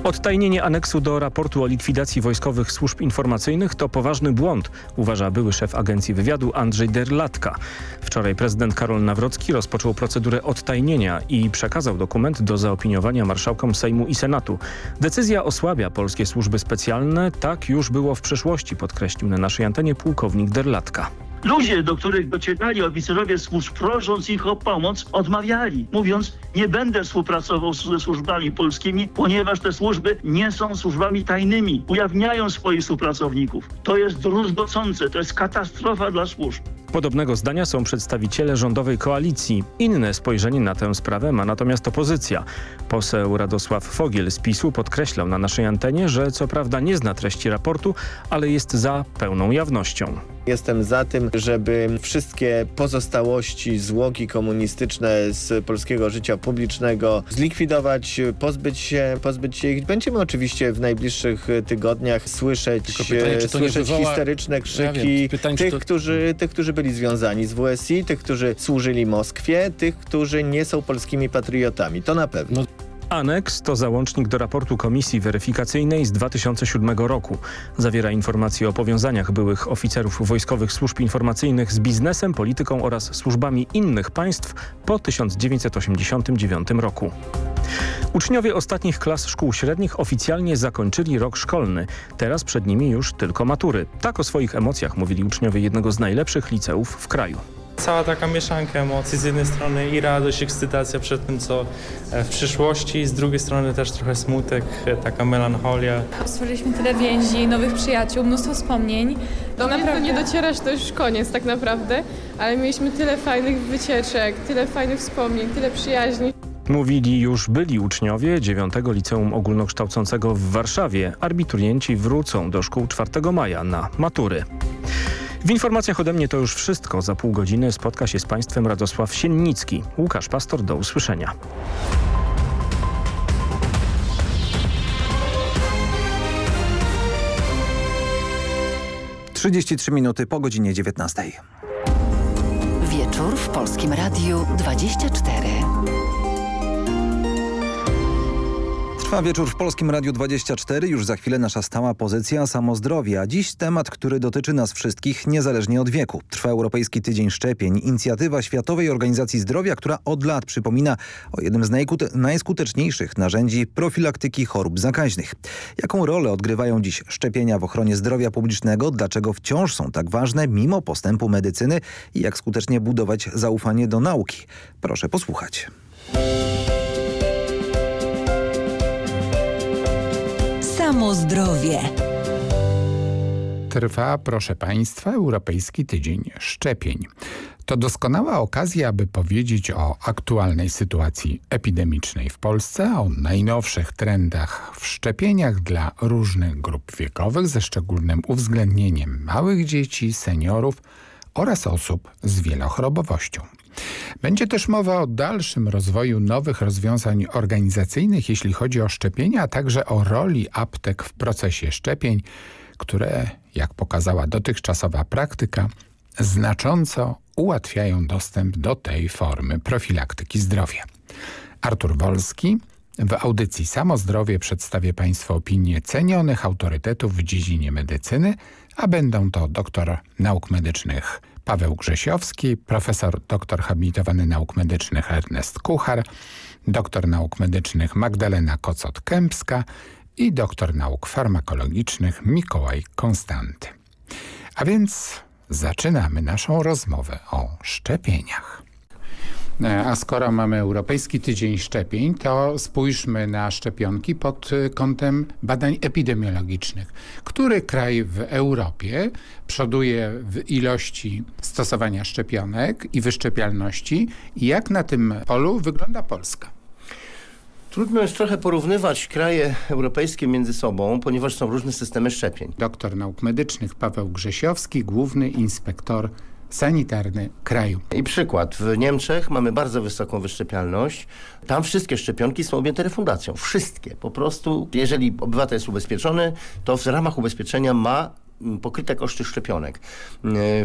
Odtajnienie aneksu do raportu o likwidacji wojskowych służb informacyjnych to poważny błąd, uważa były szef Agencji Wywiadu Andrzej Derlatka. Wczoraj prezydent Karol Nawrocki rozpoczął procedurę odtajnienia i przekazał dokument do zaopiniowania marszałkom Sejmu i Senatu. Decyzja osłabia polskie służby specjalne, tak już było w przeszłości, podkreślił na naszej antenie pułkownik Derlatka. Ludzie, do których docierali oficerowie służb, prosząc ich o pomoc, odmawiali, mówiąc, nie będę współpracował ze służbami polskimi, ponieważ te służby nie są służbami tajnymi, ujawniają swoich współpracowników. To jest druzgocące, to jest katastrofa dla służb. Podobnego zdania są przedstawiciele rządowej koalicji. Inne spojrzenie na tę sprawę ma natomiast opozycja. Poseł Radosław Fogiel z PiSu podkreślał na naszej antenie, że co prawda nie zna treści raportu, ale jest za pełną jawnością. Jestem za tym, żeby wszystkie pozostałości, złogi komunistyczne z polskiego życia publicznego zlikwidować, pozbyć się, pozbyć się ich. Będziemy oczywiście w najbliższych tygodniach słyszeć, pytanie, słyszeć wywoła... histeryczne krzyki ja pytanie, tych, to... którzy, tych, którzy byli związani z WSI, tych, którzy służyli Moskwie, tych, którzy nie są polskimi patriotami. To na pewno. No. Aneks to załącznik do raportu Komisji Weryfikacyjnej z 2007 roku. Zawiera informacje o powiązaniach byłych oficerów wojskowych służb informacyjnych z biznesem, polityką oraz służbami innych państw po 1989 roku. Uczniowie ostatnich klas szkół średnich oficjalnie zakończyli rok szkolny. Teraz przed nimi już tylko matury. Tak o swoich emocjach mówili uczniowie jednego z najlepszych liceów w kraju. Cała taka mieszanka emocji, z jednej strony i radość, ekscytacja przed tym, co e, w przyszłości, z drugiej strony też trochę smutek, e, taka melancholia. Stworzyliśmy tyle więzi, nowych przyjaciół, mnóstwo wspomnień. Do mnie naprawdę... nie docierasz, to już koniec tak naprawdę, ale mieliśmy tyle fajnych wycieczek, tyle fajnych wspomnień, tyle przyjaźni. Mówili już byli uczniowie 9 Liceum Ogólnokształcącego w Warszawie. Arbiturienci wrócą do szkół 4 maja na matury. W informacjach ode mnie to już wszystko. Za pół godziny spotka się z Państwem Radosław Siennicki. Łukasz Pastor, do usłyszenia. Trzydzieści trzy minuty po godzinie dziewiętnastej. Wieczór w Polskim Radiu 24. Trwa wieczór w Polskim Radiu 24. Już za chwilę nasza stała pozycja samozdrowie. A dziś temat, który dotyczy nas wszystkich niezależnie od wieku. Trwa Europejski Tydzień Szczepień. Inicjatywa Światowej Organizacji Zdrowia, która od lat przypomina o jednym z najskuteczniejszych narzędzi profilaktyki chorób zakaźnych. Jaką rolę odgrywają dziś szczepienia w ochronie zdrowia publicznego? Dlaczego wciąż są tak ważne mimo postępu medycyny? I jak skutecznie budować zaufanie do nauki? Proszę posłuchać. Samo zdrowie. Trwa, proszę Państwa, Europejski Tydzień Szczepień. To doskonała okazja, aby powiedzieć o aktualnej sytuacji epidemicznej w Polsce, o najnowszych trendach w szczepieniach dla różnych grup wiekowych, ze szczególnym uwzględnieniem małych dzieci, seniorów oraz osób z wielochorobowością. Będzie też mowa o dalszym rozwoju nowych rozwiązań organizacyjnych, jeśli chodzi o szczepienia, a także o roli aptek w procesie szczepień, które, jak pokazała dotychczasowa praktyka, znacząco ułatwiają dostęp do tej formy profilaktyki zdrowia. Artur Wolski w audycji Samozdrowie przedstawię Państwu opinię cenionych autorytetów w dziedzinie medycyny, a będą to doktor nauk medycznych Paweł Grzesiowski, profesor doktor habilitowany nauk medycznych Ernest Kuchar, doktor nauk medycznych Magdalena Kocot-Kępska i doktor nauk farmakologicznych Mikołaj Konstanty. A więc zaczynamy naszą rozmowę o szczepieniach. A skoro mamy Europejski Tydzień Szczepień, to spójrzmy na szczepionki pod kątem badań epidemiologicznych. Który kraj w Europie przoduje w ilości stosowania szczepionek i wyszczepialności i jak na tym polu wygląda Polska? Trudno jest trochę porównywać kraje europejskie między sobą, ponieważ są różne systemy szczepień. Doktor nauk medycznych Paweł Grzesiowski, główny inspektor sanitarny kraju. I przykład. W Niemczech mamy bardzo wysoką wyszczepialność. Tam wszystkie szczepionki są objęte refundacją. Wszystkie. Po prostu, jeżeli obywatel jest ubezpieczony, to w ramach ubezpieczenia ma pokryte koszty szczepionek.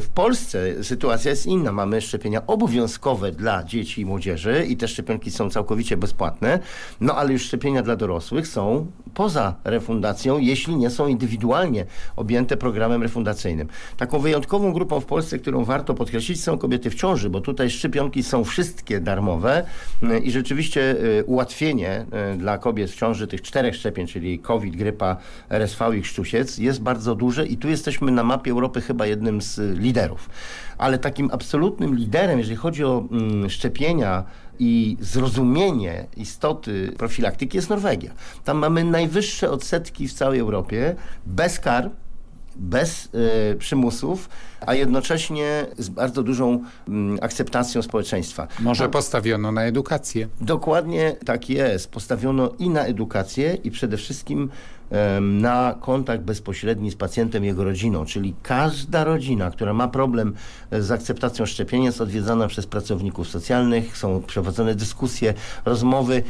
W Polsce sytuacja jest inna. Mamy szczepienia obowiązkowe dla dzieci i młodzieży i te szczepionki są całkowicie bezpłatne, no ale już szczepienia dla dorosłych są poza refundacją, jeśli nie są indywidualnie objęte programem refundacyjnym. Taką wyjątkową grupą w Polsce, którą warto podkreślić są kobiety w ciąży, bo tutaj szczepionki są wszystkie darmowe i rzeczywiście ułatwienie dla kobiet w ciąży tych czterech szczepień, czyli COVID, grypa, RSV i krztusiec jest bardzo duże i tu jesteśmy na mapie Europy chyba jednym z liderów. Ale takim absolutnym liderem, jeżeli chodzi o mm, szczepienia i zrozumienie istoty profilaktyki jest Norwegia. Tam mamy najwyższe odsetki w całej Europie, bez kar, bez y, przymusów, a jednocześnie z bardzo dużą y, akceptacją społeczeństwa. Może postawiono na edukację. Dokładnie tak jest. Postawiono i na edukację i przede wszystkim na kontakt bezpośredni z pacjentem jego rodziną, czyli każda rodzina, która ma problem z akceptacją szczepienia jest odwiedzana przez pracowników socjalnych, są prowadzone dyskusje, rozmowy,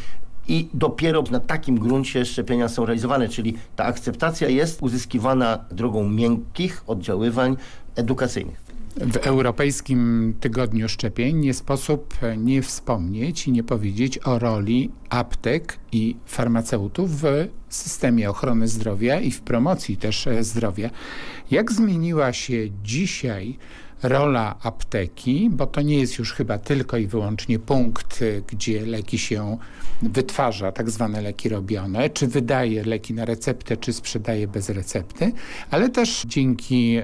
i dopiero na takim gruncie szczepienia są realizowane, czyli ta akceptacja jest uzyskiwana drogą miękkich oddziaływań edukacyjnych. W Europejskim Tygodniu Szczepień nie sposób nie wspomnieć i nie powiedzieć o roli aptek i farmaceutów w systemie ochrony zdrowia i w promocji też zdrowia. Jak zmieniła się dzisiaj rola apteki, bo to nie jest już chyba tylko i wyłącznie punkt, gdzie leki się wytwarza, tak zwane leki robione, czy wydaje leki na receptę, czy sprzedaje bez recepty, ale też dzięki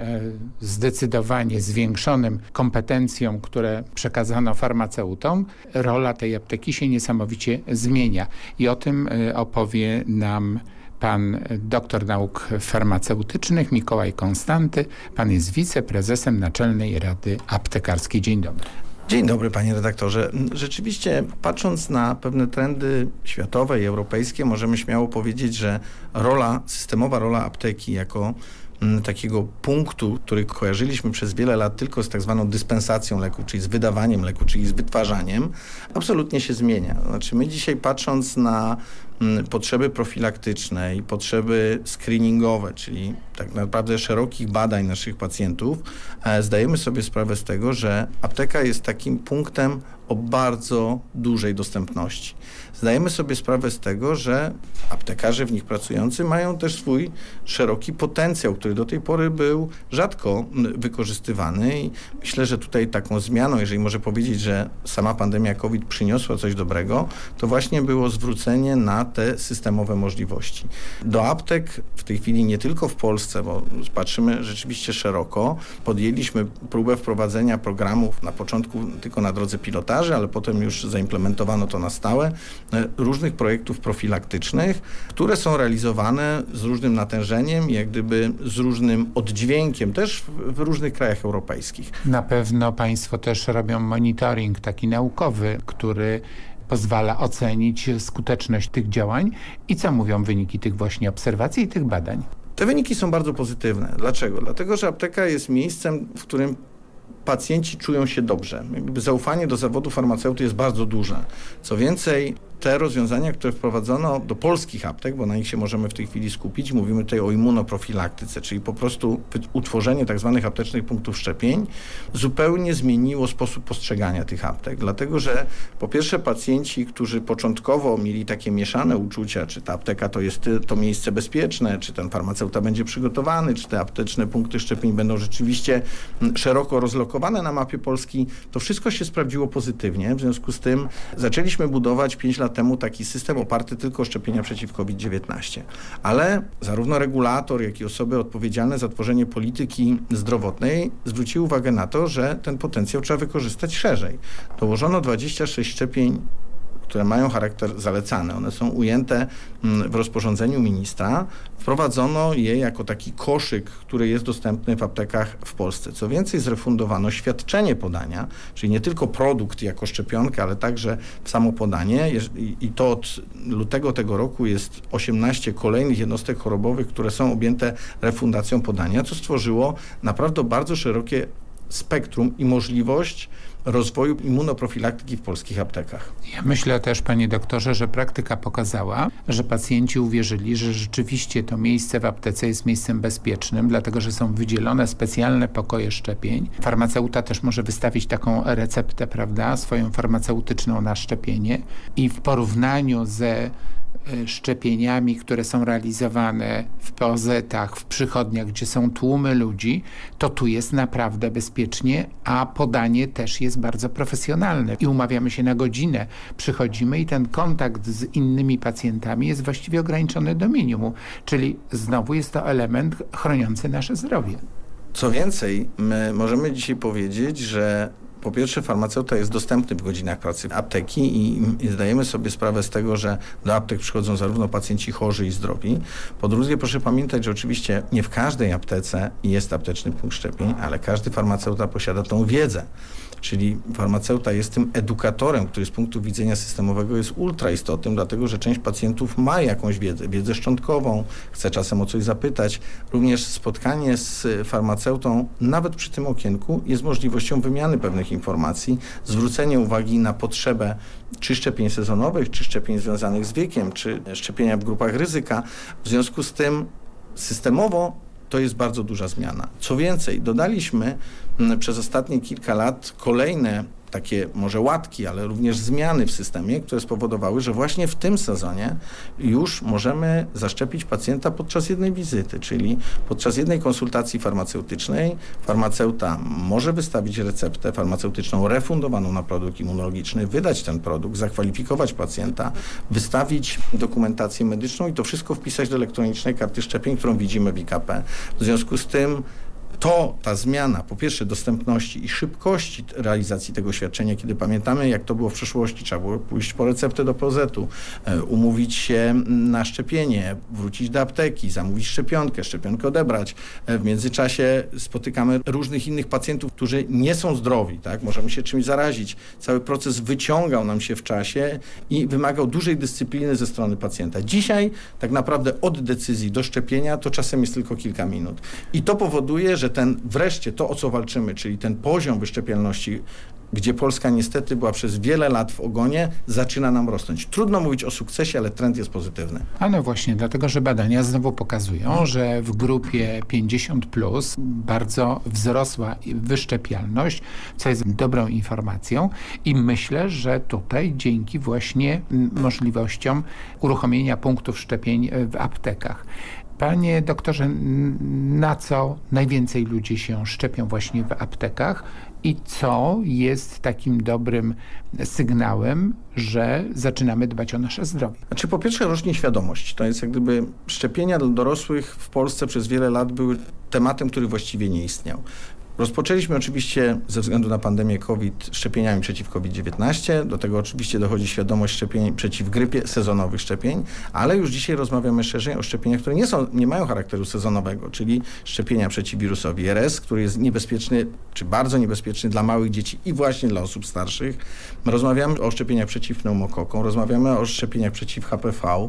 zdecydowanie zwiększonym kompetencjom, które przekazano farmaceutom, rola tej apteki się niesamowicie zmienia. I o tym opowie nam pan doktor nauk farmaceutycznych Mikołaj Konstanty. Pan jest wiceprezesem Naczelnej Rady Aptekarskiej. Dzień dobry. Dzień dobry panie redaktorze. Rzeczywiście patrząc na pewne trendy światowe i europejskie możemy śmiało powiedzieć, że rola, systemowa rola apteki jako takiego punktu, który kojarzyliśmy przez wiele lat tylko z tak zwaną dyspensacją leku, czyli z wydawaniem leku, czyli z wytwarzaniem, absolutnie się zmienia. Znaczy my dzisiaj patrząc na potrzeby profilaktyczne i potrzeby screeningowe, czyli tak naprawdę szerokich badań naszych pacjentów, e, zdajemy sobie sprawę z tego, że apteka jest takim punktem o bardzo dużej dostępności. Zdajemy sobie sprawę z tego, że aptekarze w nich pracujący mają też swój szeroki potencjał, który do tej pory był rzadko wykorzystywany i myślę, że tutaj taką zmianą, jeżeli może powiedzieć, że sama pandemia COVID przyniosła coś dobrego, to właśnie było zwrócenie na te systemowe możliwości. Do aptek w tej chwili nie tylko w Polsce, bo patrzymy rzeczywiście szeroko, podjęliśmy próbę wprowadzenia programów na początku tylko na drodze pilotaży, ale potem już zaimplementowano to na stałe, różnych projektów profilaktycznych, które są realizowane z różnym natężeniem, jak gdyby z różnym oddźwiękiem, też w różnych krajach europejskich. Na pewno Państwo też robią monitoring taki naukowy, który pozwala ocenić skuteczność tych działań i co mówią wyniki tych właśnie obserwacji i tych badań. Te wyniki są bardzo pozytywne. Dlaczego? Dlatego, że apteka jest miejscem, w którym pacjenci czują się dobrze. Jakby zaufanie do zawodu farmaceuty jest bardzo duże. Co więcej, te rozwiązania, które wprowadzono do polskich aptek, bo na nich się możemy w tej chwili skupić, mówimy tutaj o immunoprofilaktyce, czyli po prostu utworzenie tak zwanych aptecznych punktów szczepień, zupełnie zmieniło sposób postrzegania tych aptek. Dlatego, że po pierwsze pacjenci, którzy początkowo mieli takie mieszane uczucia, czy ta apteka to jest to miejsce bezpieczne, czy ten farmaceuta będzie przygotowany, czy te apteczne punkty szczepień będą rzeczywiście mm, szeroko rozlokowane na mapie Polski, to wszystko się sprawdziło pozytywnie. W związku z tym zaczęliśmy budować 5 lat lat temu taki system oparty tylko o szczepienia przeciw COVID-19. Ale zarówno regulator, jak i osoby odpowiedzialne za tworzenie polityki zdrowotnej zwróciły uwagę na to, że ten potencjał trzeba wykorzystać szerzej. Dołożono 26 szczepień które mają charakter zalecany. One są ujęte mm, w rozporządzeniu ministra. Wprowadzono je jako taki koszyk, który jest dostępny w aptekach w Polsce. Co więcej, zrefundowano świadczenie podania, czyli nie tylko produkt jako szczepionkę, ale także samo podanie. I to od lutego tego roku jest 18 kolejnych jednostek chorobowych, które są objęte refundacją podania, co stworzyło naprawdę bardzo szerokie spektrum i możliwość rozwoju immunoprofilaktyki w polskich aptekach. Ja myślę też, panie doktorze, że praktyka pokazała, że pacjenci uwierzyli, że rzeczywiście to miejsce w aptece jest miejscem bezpiecznym, dlatego że są wydzielone specjalne pokoje szczepień. Farmaceuta też może wystawić taką receptę, prawda, swoją farmaceutyczną na szczepienie i w porównaniu ze szczepieniami, które są realizowane w POZ-ach, w przychodniach, gdzie są tłumy ludzi, to tu jest naprawdę bezpiecznie, a podanie też jest bardzo profesjonalne. I umawiamy się na godzinę, przychodzimy i ten kontakt z innymi pacjentami jest właściwie ograniczony do minimum. Czyli znowu jest to element chroniący nasze zdrowie. Co więcej, my możemy dzisiaj powiedzieć, że po pierwsze farmaceuta jest dostępny w godzinach pracy apteki i, zdajemy sobie sprawę z tego, że do aptek przychodzą zarówno pacjenci chorzy i zdrowi. Po drugie proszę pamiętać, że oczywiście nie w każdej aptece jest apteczny punkt szczepień, ale każdy farmaceuta posiada tą wiedzę. Czyli farmaceuta jest tym edukatorem, który z punktu widzenia systemowego jest ultra istotnym, dlatego że część pacjentów ma jakąś wiedzę, wiedzę szczątkową, chce czasem o coś zapytać. Również spotkanie z farmaceutą, nawet przy tym okienku, jest możliwością wymiany pewnych informacji, zwrócenie uwagi na potrzebę czy szczepień sezonowych, czy szczepień związanych z wiekiem, czy szczepienia w grupach ryzyka. W związku z tym systemowo to jest bardzo duża zmiana. Co więcej, dodaliśmy mm, przez ostatnie kilka lat kolejne takie może łatki, ale również zmiany w systemie, które spowodowały, że właśnie w tym sezonie już możemy zaszczepić pacjenta podczas jednej wizyty, czyli podczas jednej konsultacji farmaceutycznej farmaceuta może wystawić receptę farmaceutyczną refundowaną na produkt immunologiczny, wydać ten produkt, zakwalifikować pacjenta, wystawić dokumentację medyczną i to wszystko wpisać do elektronicznej karty szczepień, którą widzimy w IKP. W związku z tym to, ta zmiana, po pierwsze dostępności i szybkości realizacji tego świadczenia, kiedy pamiętamy, jak to było w przeszłości, trzeba było pójść po receptę do POZ-u, e, umówić się na szczepienie, wrócić do apteki, zamówić szczepionkę, szczepionkę odebrać. E, w międzyczasie spotykamy różnych innych pacjentów, którzy nie są zdrowi, tak? Możemy się czymś zarazić. Cały proces wyciągał nam się w czasie i wymagał dużej dyscypliny ze strony pacjenta. Dzisiaj tak naprawdę od decyzji do szczepienia to czasem jest tylko kilka minut. I to powoduje, że że ten wreszcie to, o co walczymy, czyli ten poziom wyszczepialności gdzie Polska niestety była przez wiele lat w ogonie, zaczyna nam rosnąć. Trudno mówić o sukcesie, ale trend jest pozytywny. A no właśnie, dlatego że badania znowu pokazują, że w grupie 50 plus bardzo wzrosła wyszczepialność, co jest dobrą informacją i myślę, że tutaj dzięki właśnie możliwościom uruchomienia punktów szczepień w aptekach. Panie doktorze, na co najwięcej ludzi się szczepią właśnie w aptekach i co jest takim dobrym sygnałem, że zaczynamy dbać o nasze zdrowie? Znaczy po pierwsze rośnie świadomość. To jest jak gdyby szczepienia dla dorosłych w Polsce przez wiele lat były tematem, który właściwie nie istniał. Rozpoczęliśmy oczywiście ze względu na pandemię COVID szczepieniami przeciw COVID-19. Do tego oczywiście dochodzi świadomość szczepień przeciw grypie, sezonowych szczepień, ale już dzisiaj rozmawiamy szerzej o szczepieniach, które nie, są, nie mają charakteru sezonowego, czyli szczepienia przeciw wirusowi RS, który jest niebezpieczny, czy bardzo niebezpieczny dla małych dzieci i właśnie dla osób starszych. Rozmawiamy o szczepieniach przeciw pneumokokom, rozmawiamy o szczepieniach przeciw HPV,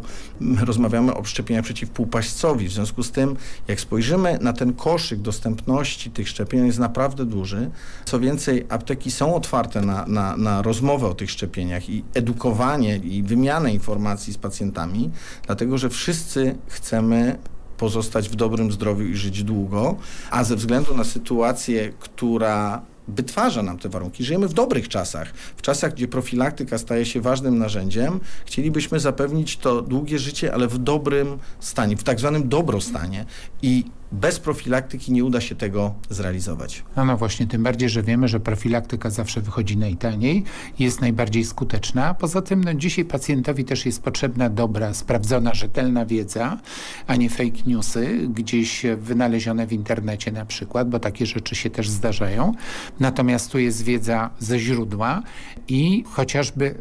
rozmawiamy o szczepieniach przeciw półpaścowi. W związku z tym, jak spojrzymy na ten koszyk dostępności tych szczepień, jest naprawdę duży. Co więcej, apteki są otwarte na, na, na rozmowę o tych szczepieniach i edukowanie i wymianę informacji z pacjentami, dlatego że wszyscy chcemy pozostać w dobrym zdrowiu i żyć długo, a ze względu na sytuację, która wytwarza nam te warunki. Żyjemy w dobrych czasach, w czasach, gdzie profilaktyka staje się ważnym narzędziem. Chcielibyśmy zapewnić to długie życie, ale w dobrym stanie, w tak zwanym dobrostanie. I bez profilaktyki nie uda się tego zrealizować. No, no właśnie, tym bardziej, że wiemy, że profilaktyka zawsze wychodzi najtaniej, jest najbardziej skuteczna. Poza tym no, dzisiaj pacjentowi też jest potrzebna dobra, sprawdzona, rzetelna wiedza, a nie fake newsy, gdzieś wynalezione w internecie na przykład, bo takie rzeczy się też zdarzają. Natomiast tu jest wiedza ze źródła i chociażby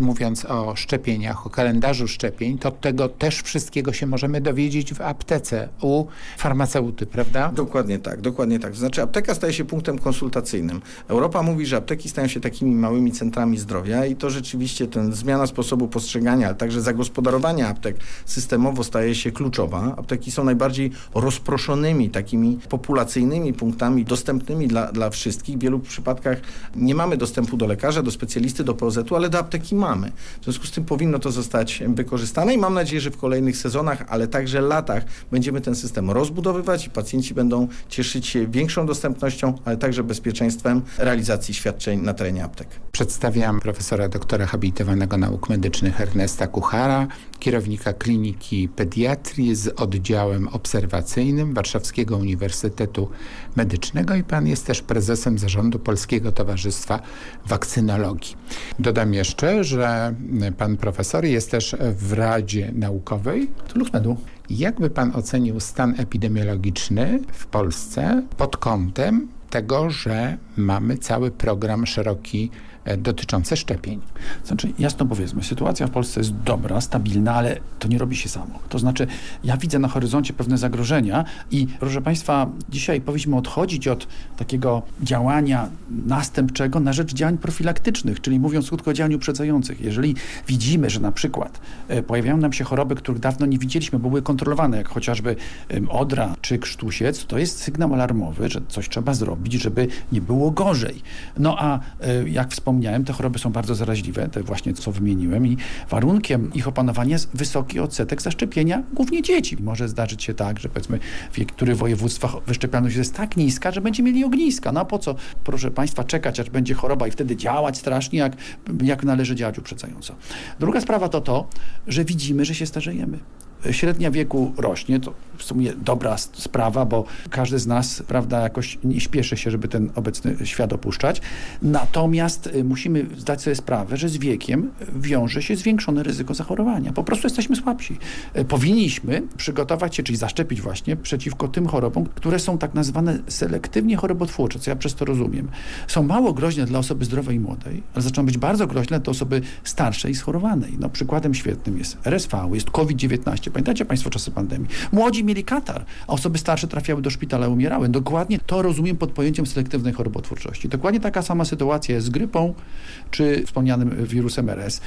mówiąc o szczepieniach, o kalendarzu szczepień, to tego też wszystkiego się możemy dowiedzieć w aptece u farmaceuty, prawda? Dokładnie tak, dokładnie tak. Znaczy apteka staje się punktem konsultacyjnym. Europa mówi, że apteki stają się takimi małymi centrami zdrowia i to rzeczywiście ten zmiana sposobu postrzegania, ale także zagospodarowania aptek systemowo staje się kluczowa. Apteki są najbardziej rozproszonymi, takimi populacyjnymi punktami dostępnymi dla, dla wszystkich. W wielu przypadkach nie mamy dostępu do lekarza, do specjalisty, do POZ-u, ale do apteki mamy mamy. W związku z tym powinno to zostać wykorzystane i mam nadzieję, że w kolejnych sezonach, ale także latach będziemy ten system rozbudowywać i pacjenci będą cieszyć się większą dostępnością, ale także bezpieczeństwem realizacji świadczeń na terenie aptek. Przedstawiam profesora doktora habilitowanego nauk medycznych Ernesta Kuchara, kierownika kliniki pediatrii z oddziałem obserwacyjnym Warszawskiego Uniwersytetu Medycznego i pan jest też prezesem zarządu Polskiego Towarzystwa Wakcynologii. Dodam jeszcze, że pan profesor jest też w Radzie Naukowej Medu. Jakby pan ocenił stan epidemiologiczny w Polsce pod kątem tego, że mamy cały program szeroki dotyczące szczepień. Znaczy, jasno powiedzmy, sytuacja w Polsce jest dobra, stabilna, ale to nie robi się samo. To znaczy, ja widzę na horyzoncie pewne zagrożenia i proszę Państwa, dzisiaj powinniśmy odchodzić od takiego działania następczego na rzecz działań profilaktycznych, czyli mówiąc krótko o działaniu uprzedzających. Jeżeli widzimy, że na przykład e, pojawiają nam się choroby, których dawno nie widzieliśmy, bo były kontrolowane, jak chociażby odra czy krztusiec, to jest sygnał alarmowy, że coś trzeba zrobić, żeby nie było gorzej. No a e, jak wspomniałem, wspomniałem, te choroby są bardzo zaraźliwe, te właśnie co wymieniłem i warunkiem ich opanowania jest wysoki odsetek zaszczepienia głównie dzieci. Może zdarzyć się tak, że powiedzmy w niektórych województwach wyszczepialność jest tak niska, że będzie mieli ogniska. No a po co, proszę Państwa, czekać, aż będzie choroba i wtedy działać strasznie, jak, jak należy działać uprzedzająco. Druga sprawa to to, że widzimy, że się starzejemy średnia wieku rośnie, to w sumie dobra sprawa, bo każdy z nas, prawda, jakoś nie śpieszy się, żeby ten obecny świat opuszczać. Natomiast y, musimy zdać sobie sprawę, że z wiekiem wiąże się zwiększone ryzyko zachorowania. Po prostu jesteśmy słabsi. Y, powinniśmy przygotować się, czyli zaszczepić właśnie przeciwko tym chorobom, które są tak nazywane selektywnie chorobotwórcze, co ja przez to rozumiem. Są mało groźne dla osoby zdrowej i młodej, ale zaczną być bardzo groźne dla osoby starszej i schorowanej. No, przykładem świetnym jest RSV, jest COVID-19, Pamiętacie Państwo czasy pandemii? Młodzi mieli katar, a osoby starsze trafiały do szpitala umierały. Dokładnie to rozumiem pod pojęciem selektywnej chorobotwórczości. Dokładnie taka sama sytuacja jest z grypą czy wspomnianym wirusem RS.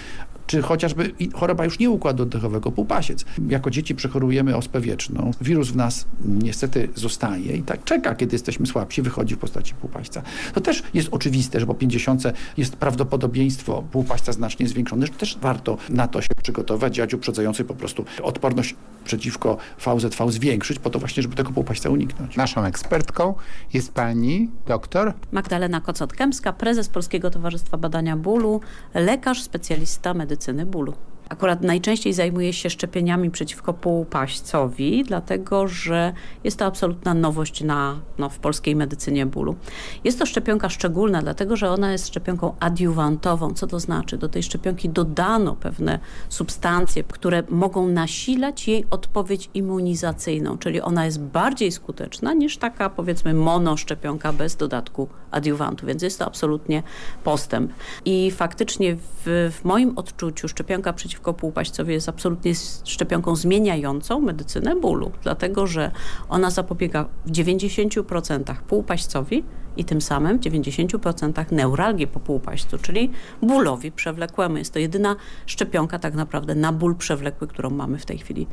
Czy chociażby choroba już nie układu oddechowego, półpasiec. Jako dzieci przechorujemy ospę wieczną. Wirus w nas niestety zostaje i tak czeka, kiedy jesteśmy słabsi, wychodzi w postaci półpaśca. To też jest oczywiste, że po 50 jest prawdopodobieństwo półpaśca znacznie zwiększone, że też warto na to się przygotować, działać uprzedzającej po prostu odporność przeciwko VZV zwiększyć, po to właśnie, żeby tego półpaśca uniknąć. Naszą ekspertką jest pani doktor Magdalena Kocot-Kemska, prezes Polskiego Towarzystwa Badania Bólu, lekarz specjalista medycyny bólu. Akurat najczęściej zajmuję się szczepieniami przeciwko półpaścowi, dlatego że jest to absolutna nowość na, no, w polskiej medycynie bólu. Jest to szczepionka szczególna, dlatego że ona jest szczepionką adiuwantową. Co to znaczy? Do tej szczepionki dodano pewne substancje, które mogą nasilać jej odpowiedź immunizacyjną, czyli ona jest bardziej skuteczna niż taka powiedzmy monoszczepionka bez dodatku adiuwantu, więc jest to absolutnie postęp. I faktycznie w, w moim odczuciu szczepionka przeciwko przeciwko półpaścowi jest absolutnie szczepionką zmieniającą medycynę bólu, dlatego że ona zapobiega w 90% półpaścowi i tym samym w 90% neuralgii po półpaścu, czyli bólowi przewlekłemu. Jest to jedyna szczepionka tak naprawdę na ból przewlekły, którą mamy w tej chwili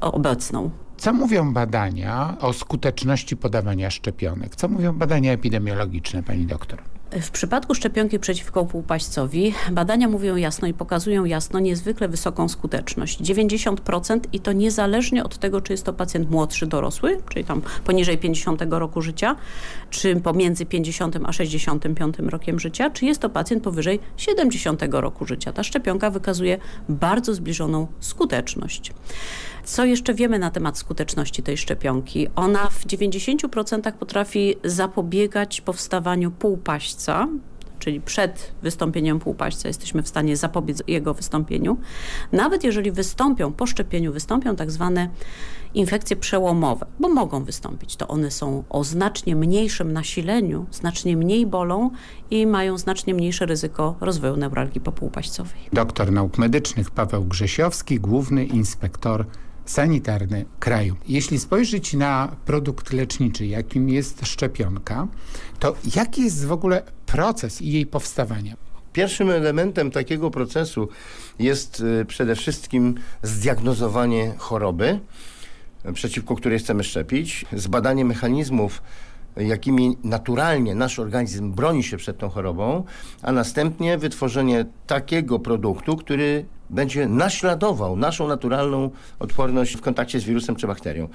obecną. Co mówią badania o skuteczności podawania szczepionek? Co mówią badania epidemiologiczne, pani doktor? W przypadku szczepionki przeciwko półpaścowi badania mówią jasno i pokazują jasno niezwykle wysoką skuteczność. 90% i to niezależnie od tego, czy jest to pacjent młodszy, dorosły, czyli tam poniżej 50 roku życia, czy pomiędzy 50 a 65 rokiem życia, czy jest to pacjent powyżej 70 roku życia. Ta szczepionka wykazuje bardzo zbliżoną skuteczność. Co jeszcze wiemy na temat skuteczności tej szczepionki? Ona w 90% potrafi zapobiegać powstawaniu półpaśca, czyli przed wystąpieniem półpaśca jesteśmy w stanie zapobiec jego wystąpieniu. Nawet jeżeli wystąpią, po szczepieniu wystąpią tak zwane infekcje przełomowe, bo mogą wystąpić, to one są o znacznie mniejszym nasileniu, znacznie mniej bolą i mają znacznie mniejsze ryzyko rozwoju neuralgii popółpaścowej. Doktor nauk medycznych Paweł Grzesiowski, główny inspektor sanitarny kraju. Jeśli spojrzeć na produkt leczniczy, jakim jest szczepionka, to jaki jest w ogóle proces jej powstawania? Pierwszym elementem takiego procesu jest y, przede wszystkim zdiagnozowanie choroby, przeciwko której chcemy szczepić, zbadanie mechanizmów jakimi naturalnie nasz organizm broni się przed tą chorobą, a następnie wytworzenie takiego produktu, który będzie naśladował naszą naturalną odporność w kontakcie z wirusem czy bakterią.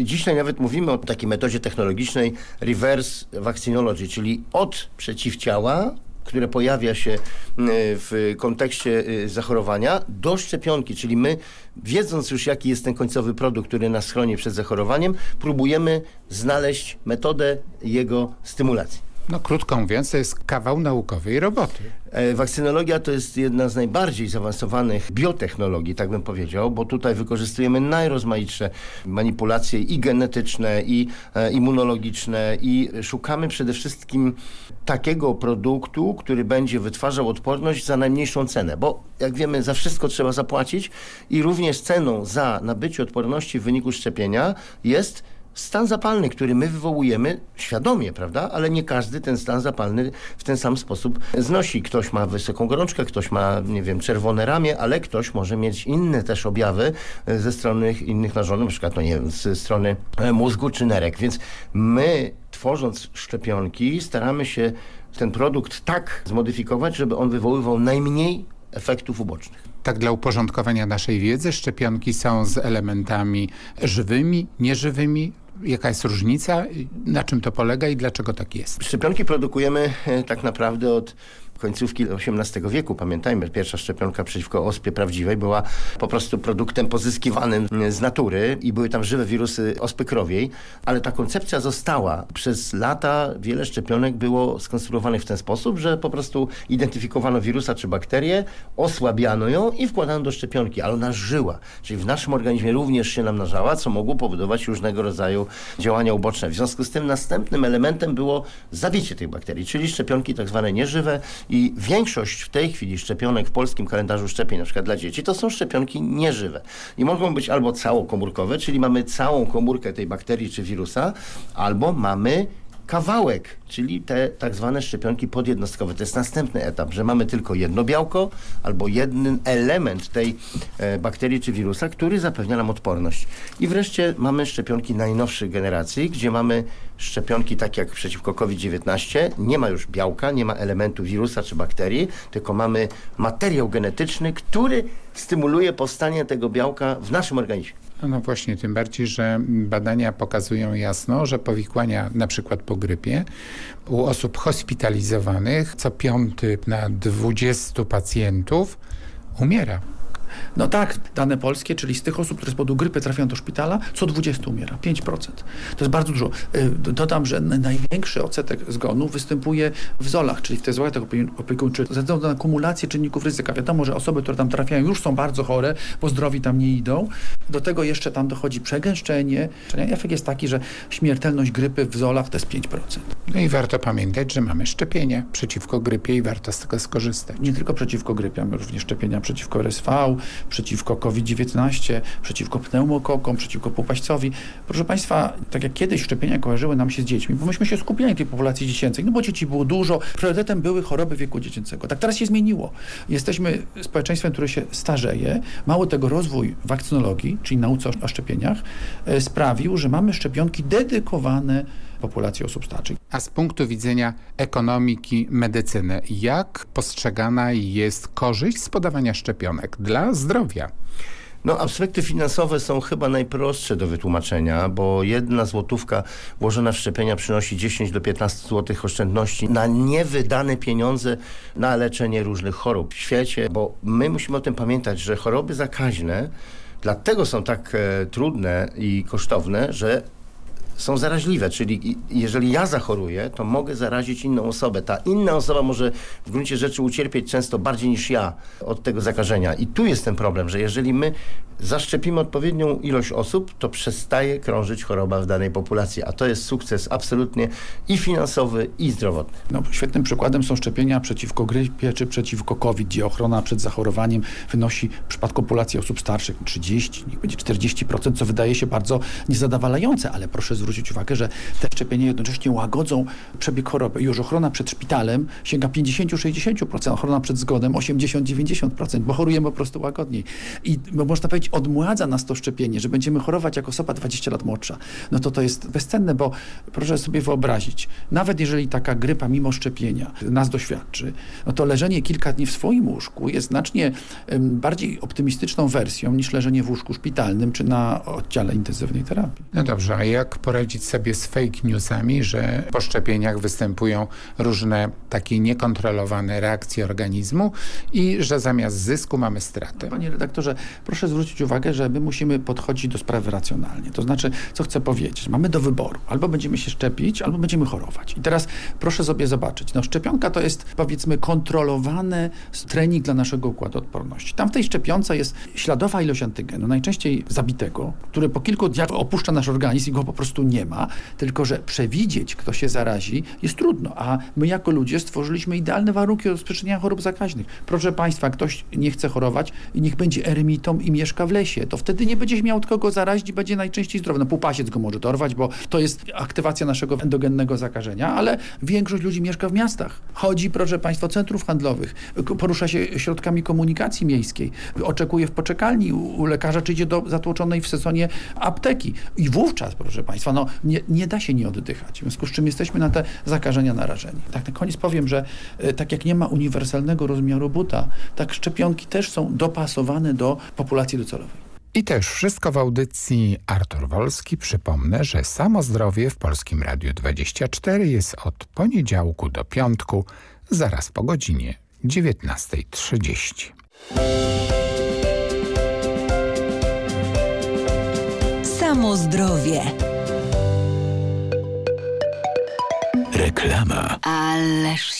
Dzisiaj nawet mówimy o takiej metodzie technologicznej reverse vaccinology, czyli od przeciwciała które pojawia się w kontekście y, zachorowania, do szczepionki, czyli my, wiedząc już jaki jest ten końcowy produkt, który nas chroni przed zachorowaniem, próbujemy znaleźć metodę jego stymulacji. No krótko mówiąc, to jest kawał naukowej roboty. E, wakcynologia to jest jedna z najbardziej zaawansowanych biotechnologii, tak bym powiedział, bo tutaj wykorzystujemy najrozmaitsze manipulacje i genetyczne, i e, immunologiczne i szukamy przede wszystkim takiego produktu, który będzie wytwarzał odporność za najmniejszą cenę, bo jak wiemy za wszystko trzeba zapłacić i również ceną za nabycie odporności w wyniku szczepienia jest stan zapalny, który my wywołujemy świadomie, prawda? Ale nie każdy ten stan zapalny w ten sam sposób znosi. Ktoś ma wysoką gorączkę, ktoś ma, nie wiem, czerwone ramię, ale ktoś może mieć inne też objawy e, ze strony innych narządów, na przykład, no nie wiem, ze strony e, mózgu czy nerek. Więc my, tworząc szczepionki, staramy się ten produkt tak zmodyfikować, żeby on wywoływał najmniej efektów ubocznych. Tak dla uporządkowania naszej wiedzy, szczepionki są z elementami żywymi, nieżywymi, jaka jest różnica, na czym to polega i dlaczego tak jest? Szczepionki produkujemy e, tak naprawdę od końcówki XVIII wieku. Pamiętajmy, pierwsza szczepionka przeciwko ospie prawdziwej była po prostu produktem pozyskiwanym z natury i były tam żywe wirusy ospy krowiej, ale ta koncepcja została. Przez lata wiele szczepionek było skonstruowanych w ten sposób, że po prostu identyfikowano wirusa czy bakterię, osłabiano ją i wkładano do szczepionki, ale ona żyła. Czyli w naszym organizmie również się namnażała, co mogło powodować różnego rodzaju działania uboczne. W związku z tym następnym elementem było zabicie tych bakterii, czyli szczepionki tak zwane nieżywe i większość w tej chwili szczepionek w polskim kalendarzu szczepień, na przykład dla dzieci, to są szczepionki nieżywe. I mogą być albo całokomórkowe, czyli mamy całą komórkę tej bakterii czy wirusa, albo mamy kawałek, czyli te tak zwane szczepionki podjednostkowe. To jest następny etap, że mamy tylko jedno białko albo jeden element tej e, bakterii czy wirusa, który zapewnia nam odporność. I wreszcie mamy szczepionki najnowszych generacji, gdzie mamy szczepionki takie jak przeciwko COVID-19. Nie ma już białka, nie ma elementu wirusa czy bakterii, tylko mamy materiał genetyczny, który stymuluje powstanie tego białka w naszym organizmie. No właśnie, tym bardziej, że badania pokazują jasno, że powikłania na przykład po grypie u osób hospitalizowanych co piąty na 20 pacjentów umiera. No tak, dane polskie, czyli z tych osób, które z powodu grypy trafiają do szpitala, co 20 umiera, 5%. To jest bardzo dużo. Y, dodam, że największy odsetek zgonów występuje w zolach, czyli w tych zolach opiekuńczych, ze względu na kumulację czynników ryzyka. Wiadomo, że osoby, które tam trafiają już są bardzo chore, bo zdrowi tam nie idą. Do tego jeszcze tam dochodzi przegęszczenie. Efekt jest taki, że śmiertelność grypy w zolach to jest 5%. No i warto pamiętać, że mamy szczepienia przeciwko grypie i warto z tego skorzystać. Nie tylko przeciwko grypie, mamy również szczepienia przeciwko RSV, przeciwko COVID-19, przeciwko pneumokokom, przeciwko pupaścowi. Proszę Państwa, tak jak kiedyś szczepienia kojarzyły nam się z dziećmi, bo myśmy się skupiali na tej populacji dziecięcej, no bo dzieci było dużo, priorytetem były choroby wieku dziecięcego. Tak teraz się zmieniło. Jesteśmy społeczeństwem, które się starzeje. Mało tego, rozwój wakcynologii, czyli nauce o szczepieniach, e, sprawił, że mamy szczepionki dedykowane populacji osób starszych. A z punktu widzenia ekonomiki medycyny, jak postrzegana jest korzyść z podawania szczepionek dla zdrowia? No, aspekty finansowe są chyba najprostsze do wytłumaczenia, bo jedna złotówka włożona w szczepienia przynosi 10 do 15 złotych oszczędności na niewydane pieniądze na leczenie różnych chorób w świecie, bo my musimy o tym pamiętać, że choroby zakaźne dlatego są tak e, trudne i kosztowne, że są zaraźliwe, czyli jeżeli ja zachoruję, to mogę zarazić inną osobę. Ta inna osoba może w gruncie rzeczy ucierpieć często bardziej niż ja od tego zakażenia. I tu jest ten problem, że jeżeli my zaszczepimy odpowiednią ilość osób, to przestaje krążyć choroba w danej populacji, a to jest sukces absolutnie i finansowy, i zdrowotny. No, świetnym przykładem są szczepienia przeciwko grypie czy przeciwko COVID, gdzie ochrona przed zachorowaniem wynosi w przypadku populacji osób starszych 30, niech będzie 40%, co wydaje się bardzo niezadowalające, ale proszę zwrócić uwagę, że te szczepienia jednocześnie łagodzą przebieg choroby. Już ochrona przed szpitalem sięga 50-60%, ochrona przed zgodem 80-90%, bo chorujemy po prostu łagodniej. I można powiedzieć, odmładza nas to szczepienie, że będziemy chorować jako osoba 20 lat młodsza, no to to jest bezcenne, bo proszę sobie wyobrazić, nawet jeżeli taka grypa mimo szczepienia nas doświadczy, no to leżenie kilka dni w swoim łóżku jest znacznie bardziej optymistyczną wersją niż leżenie w łóżku szpitalnym czy na oddziale intensywnej terapii. No dobrze, a jak poradzić sobie z fake newsami, że po szczepieniach występują różne takie niekontrolowane reakcje organizmu i że zamiast zysku mamy stratę? Panie redaktorze, proszę zwrócić uwagę, że my musimy podchodzić do sprawy racjonalnie. To znaczy, co chcę powiedzieć, mamy do wyboru. Albo będziemy się szczepić, albo będziemy chorować. I teraz proszę sobie zobaczyć. No, szczepionka to jest powiedzmy kontrolowany trening dla naszego układu odporności. Tam w tej szczepionce jest śladowa ilość antygenu, najczęściej zabitego, który po kilku dniach opuszcza nasz organizm i go po prostu nie ma, tylko że przewidzieć, kto się zarazi, jest trudno. A my jako ludzie stworzyliśmy idealne warunki do rozprzestrzeniania chorób zakaźnych. Proszę Państwa, ktoś nie chce chorować i niech będzie eremitą i mieszka w lesie, to wtedy nie będziesz miał kogo zarazić i będzie najczęściej zdrowy. No półpasiec go może dorwać, bo to jest aktywacja naszego endogennego zakażenia, ale większość ludzi mieszka w miastach. Chodzi, proszę Państwa, centrów handlowych, porusza się środkami komunikacji miejskiej, oczekuje w poczekalni u lekarza, czy idzie do zatłoczonej w sezonie apteki. I wówczas, proszę Państwa, no nie, nie da się nie oddychać. W związku z czym jesteśmy na te zakażenia narażeni. Tak na koniec powiem, że e, tak jak nie ma uniwersalnego rozmiaru buta, tak szczepionki też są dopasowane do populacji docelowej. I to już wszystko w audycji Artur Wolski. Przypomnę, że Samo Zdrowie w Polskim Radiu 24 jest od poniedziałku do piątku, zaraz po godzinie 19.30. Samo Zdrowie. Reklama. Ależ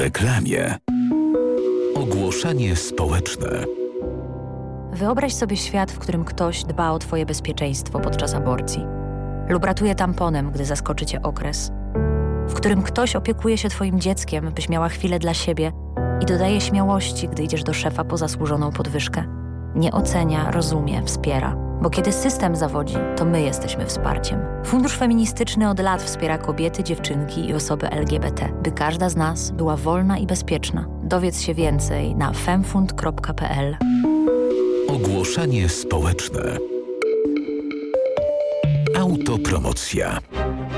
Reklamie. Ogłoszenie społeczne. Wyobraź sobie świat, w którym ktoś dba o Twoje bezpieczeństwo podczas aborcji lub ratuje tamponem, gdy zaskoczy Cię okres. W którym ktoś opiekuje się Twoim dzieckiem, byś miała chwilę dla siebie i dodaje śmiałości, gdy idziesz do szefa po zasłużoną podwyżkę. Nie ocenia, rozumie, wspiera. Bo kiedy system zawodzi, to my jesteśmy wsparciem. Fundusz Feministyczny od lat wspiera kobiety, dziewczynki i osoby LGBT, by każda z nas była wolna i bezpieczna. Dowiedz się więcej na femfund.pl. Ogłoszenie społeczne. Autopromocja.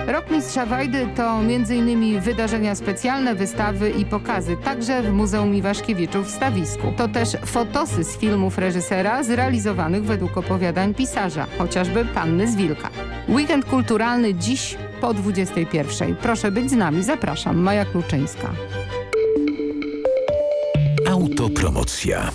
Rok Mistrza Wajdy to m.in. wydarzenia specjalne, wystawy i pokazy, także w Muzeum Iwaszkiewiczów w Stawisku. To też fotosy z filmów reżysera zrealizowanych według opowiadań pisarza, chociażby Panny z Wilka. Weekend kulturalny dziś po 21. Proszę być z nami, zapraszam. Maja Kluczyńska. Autopromocja.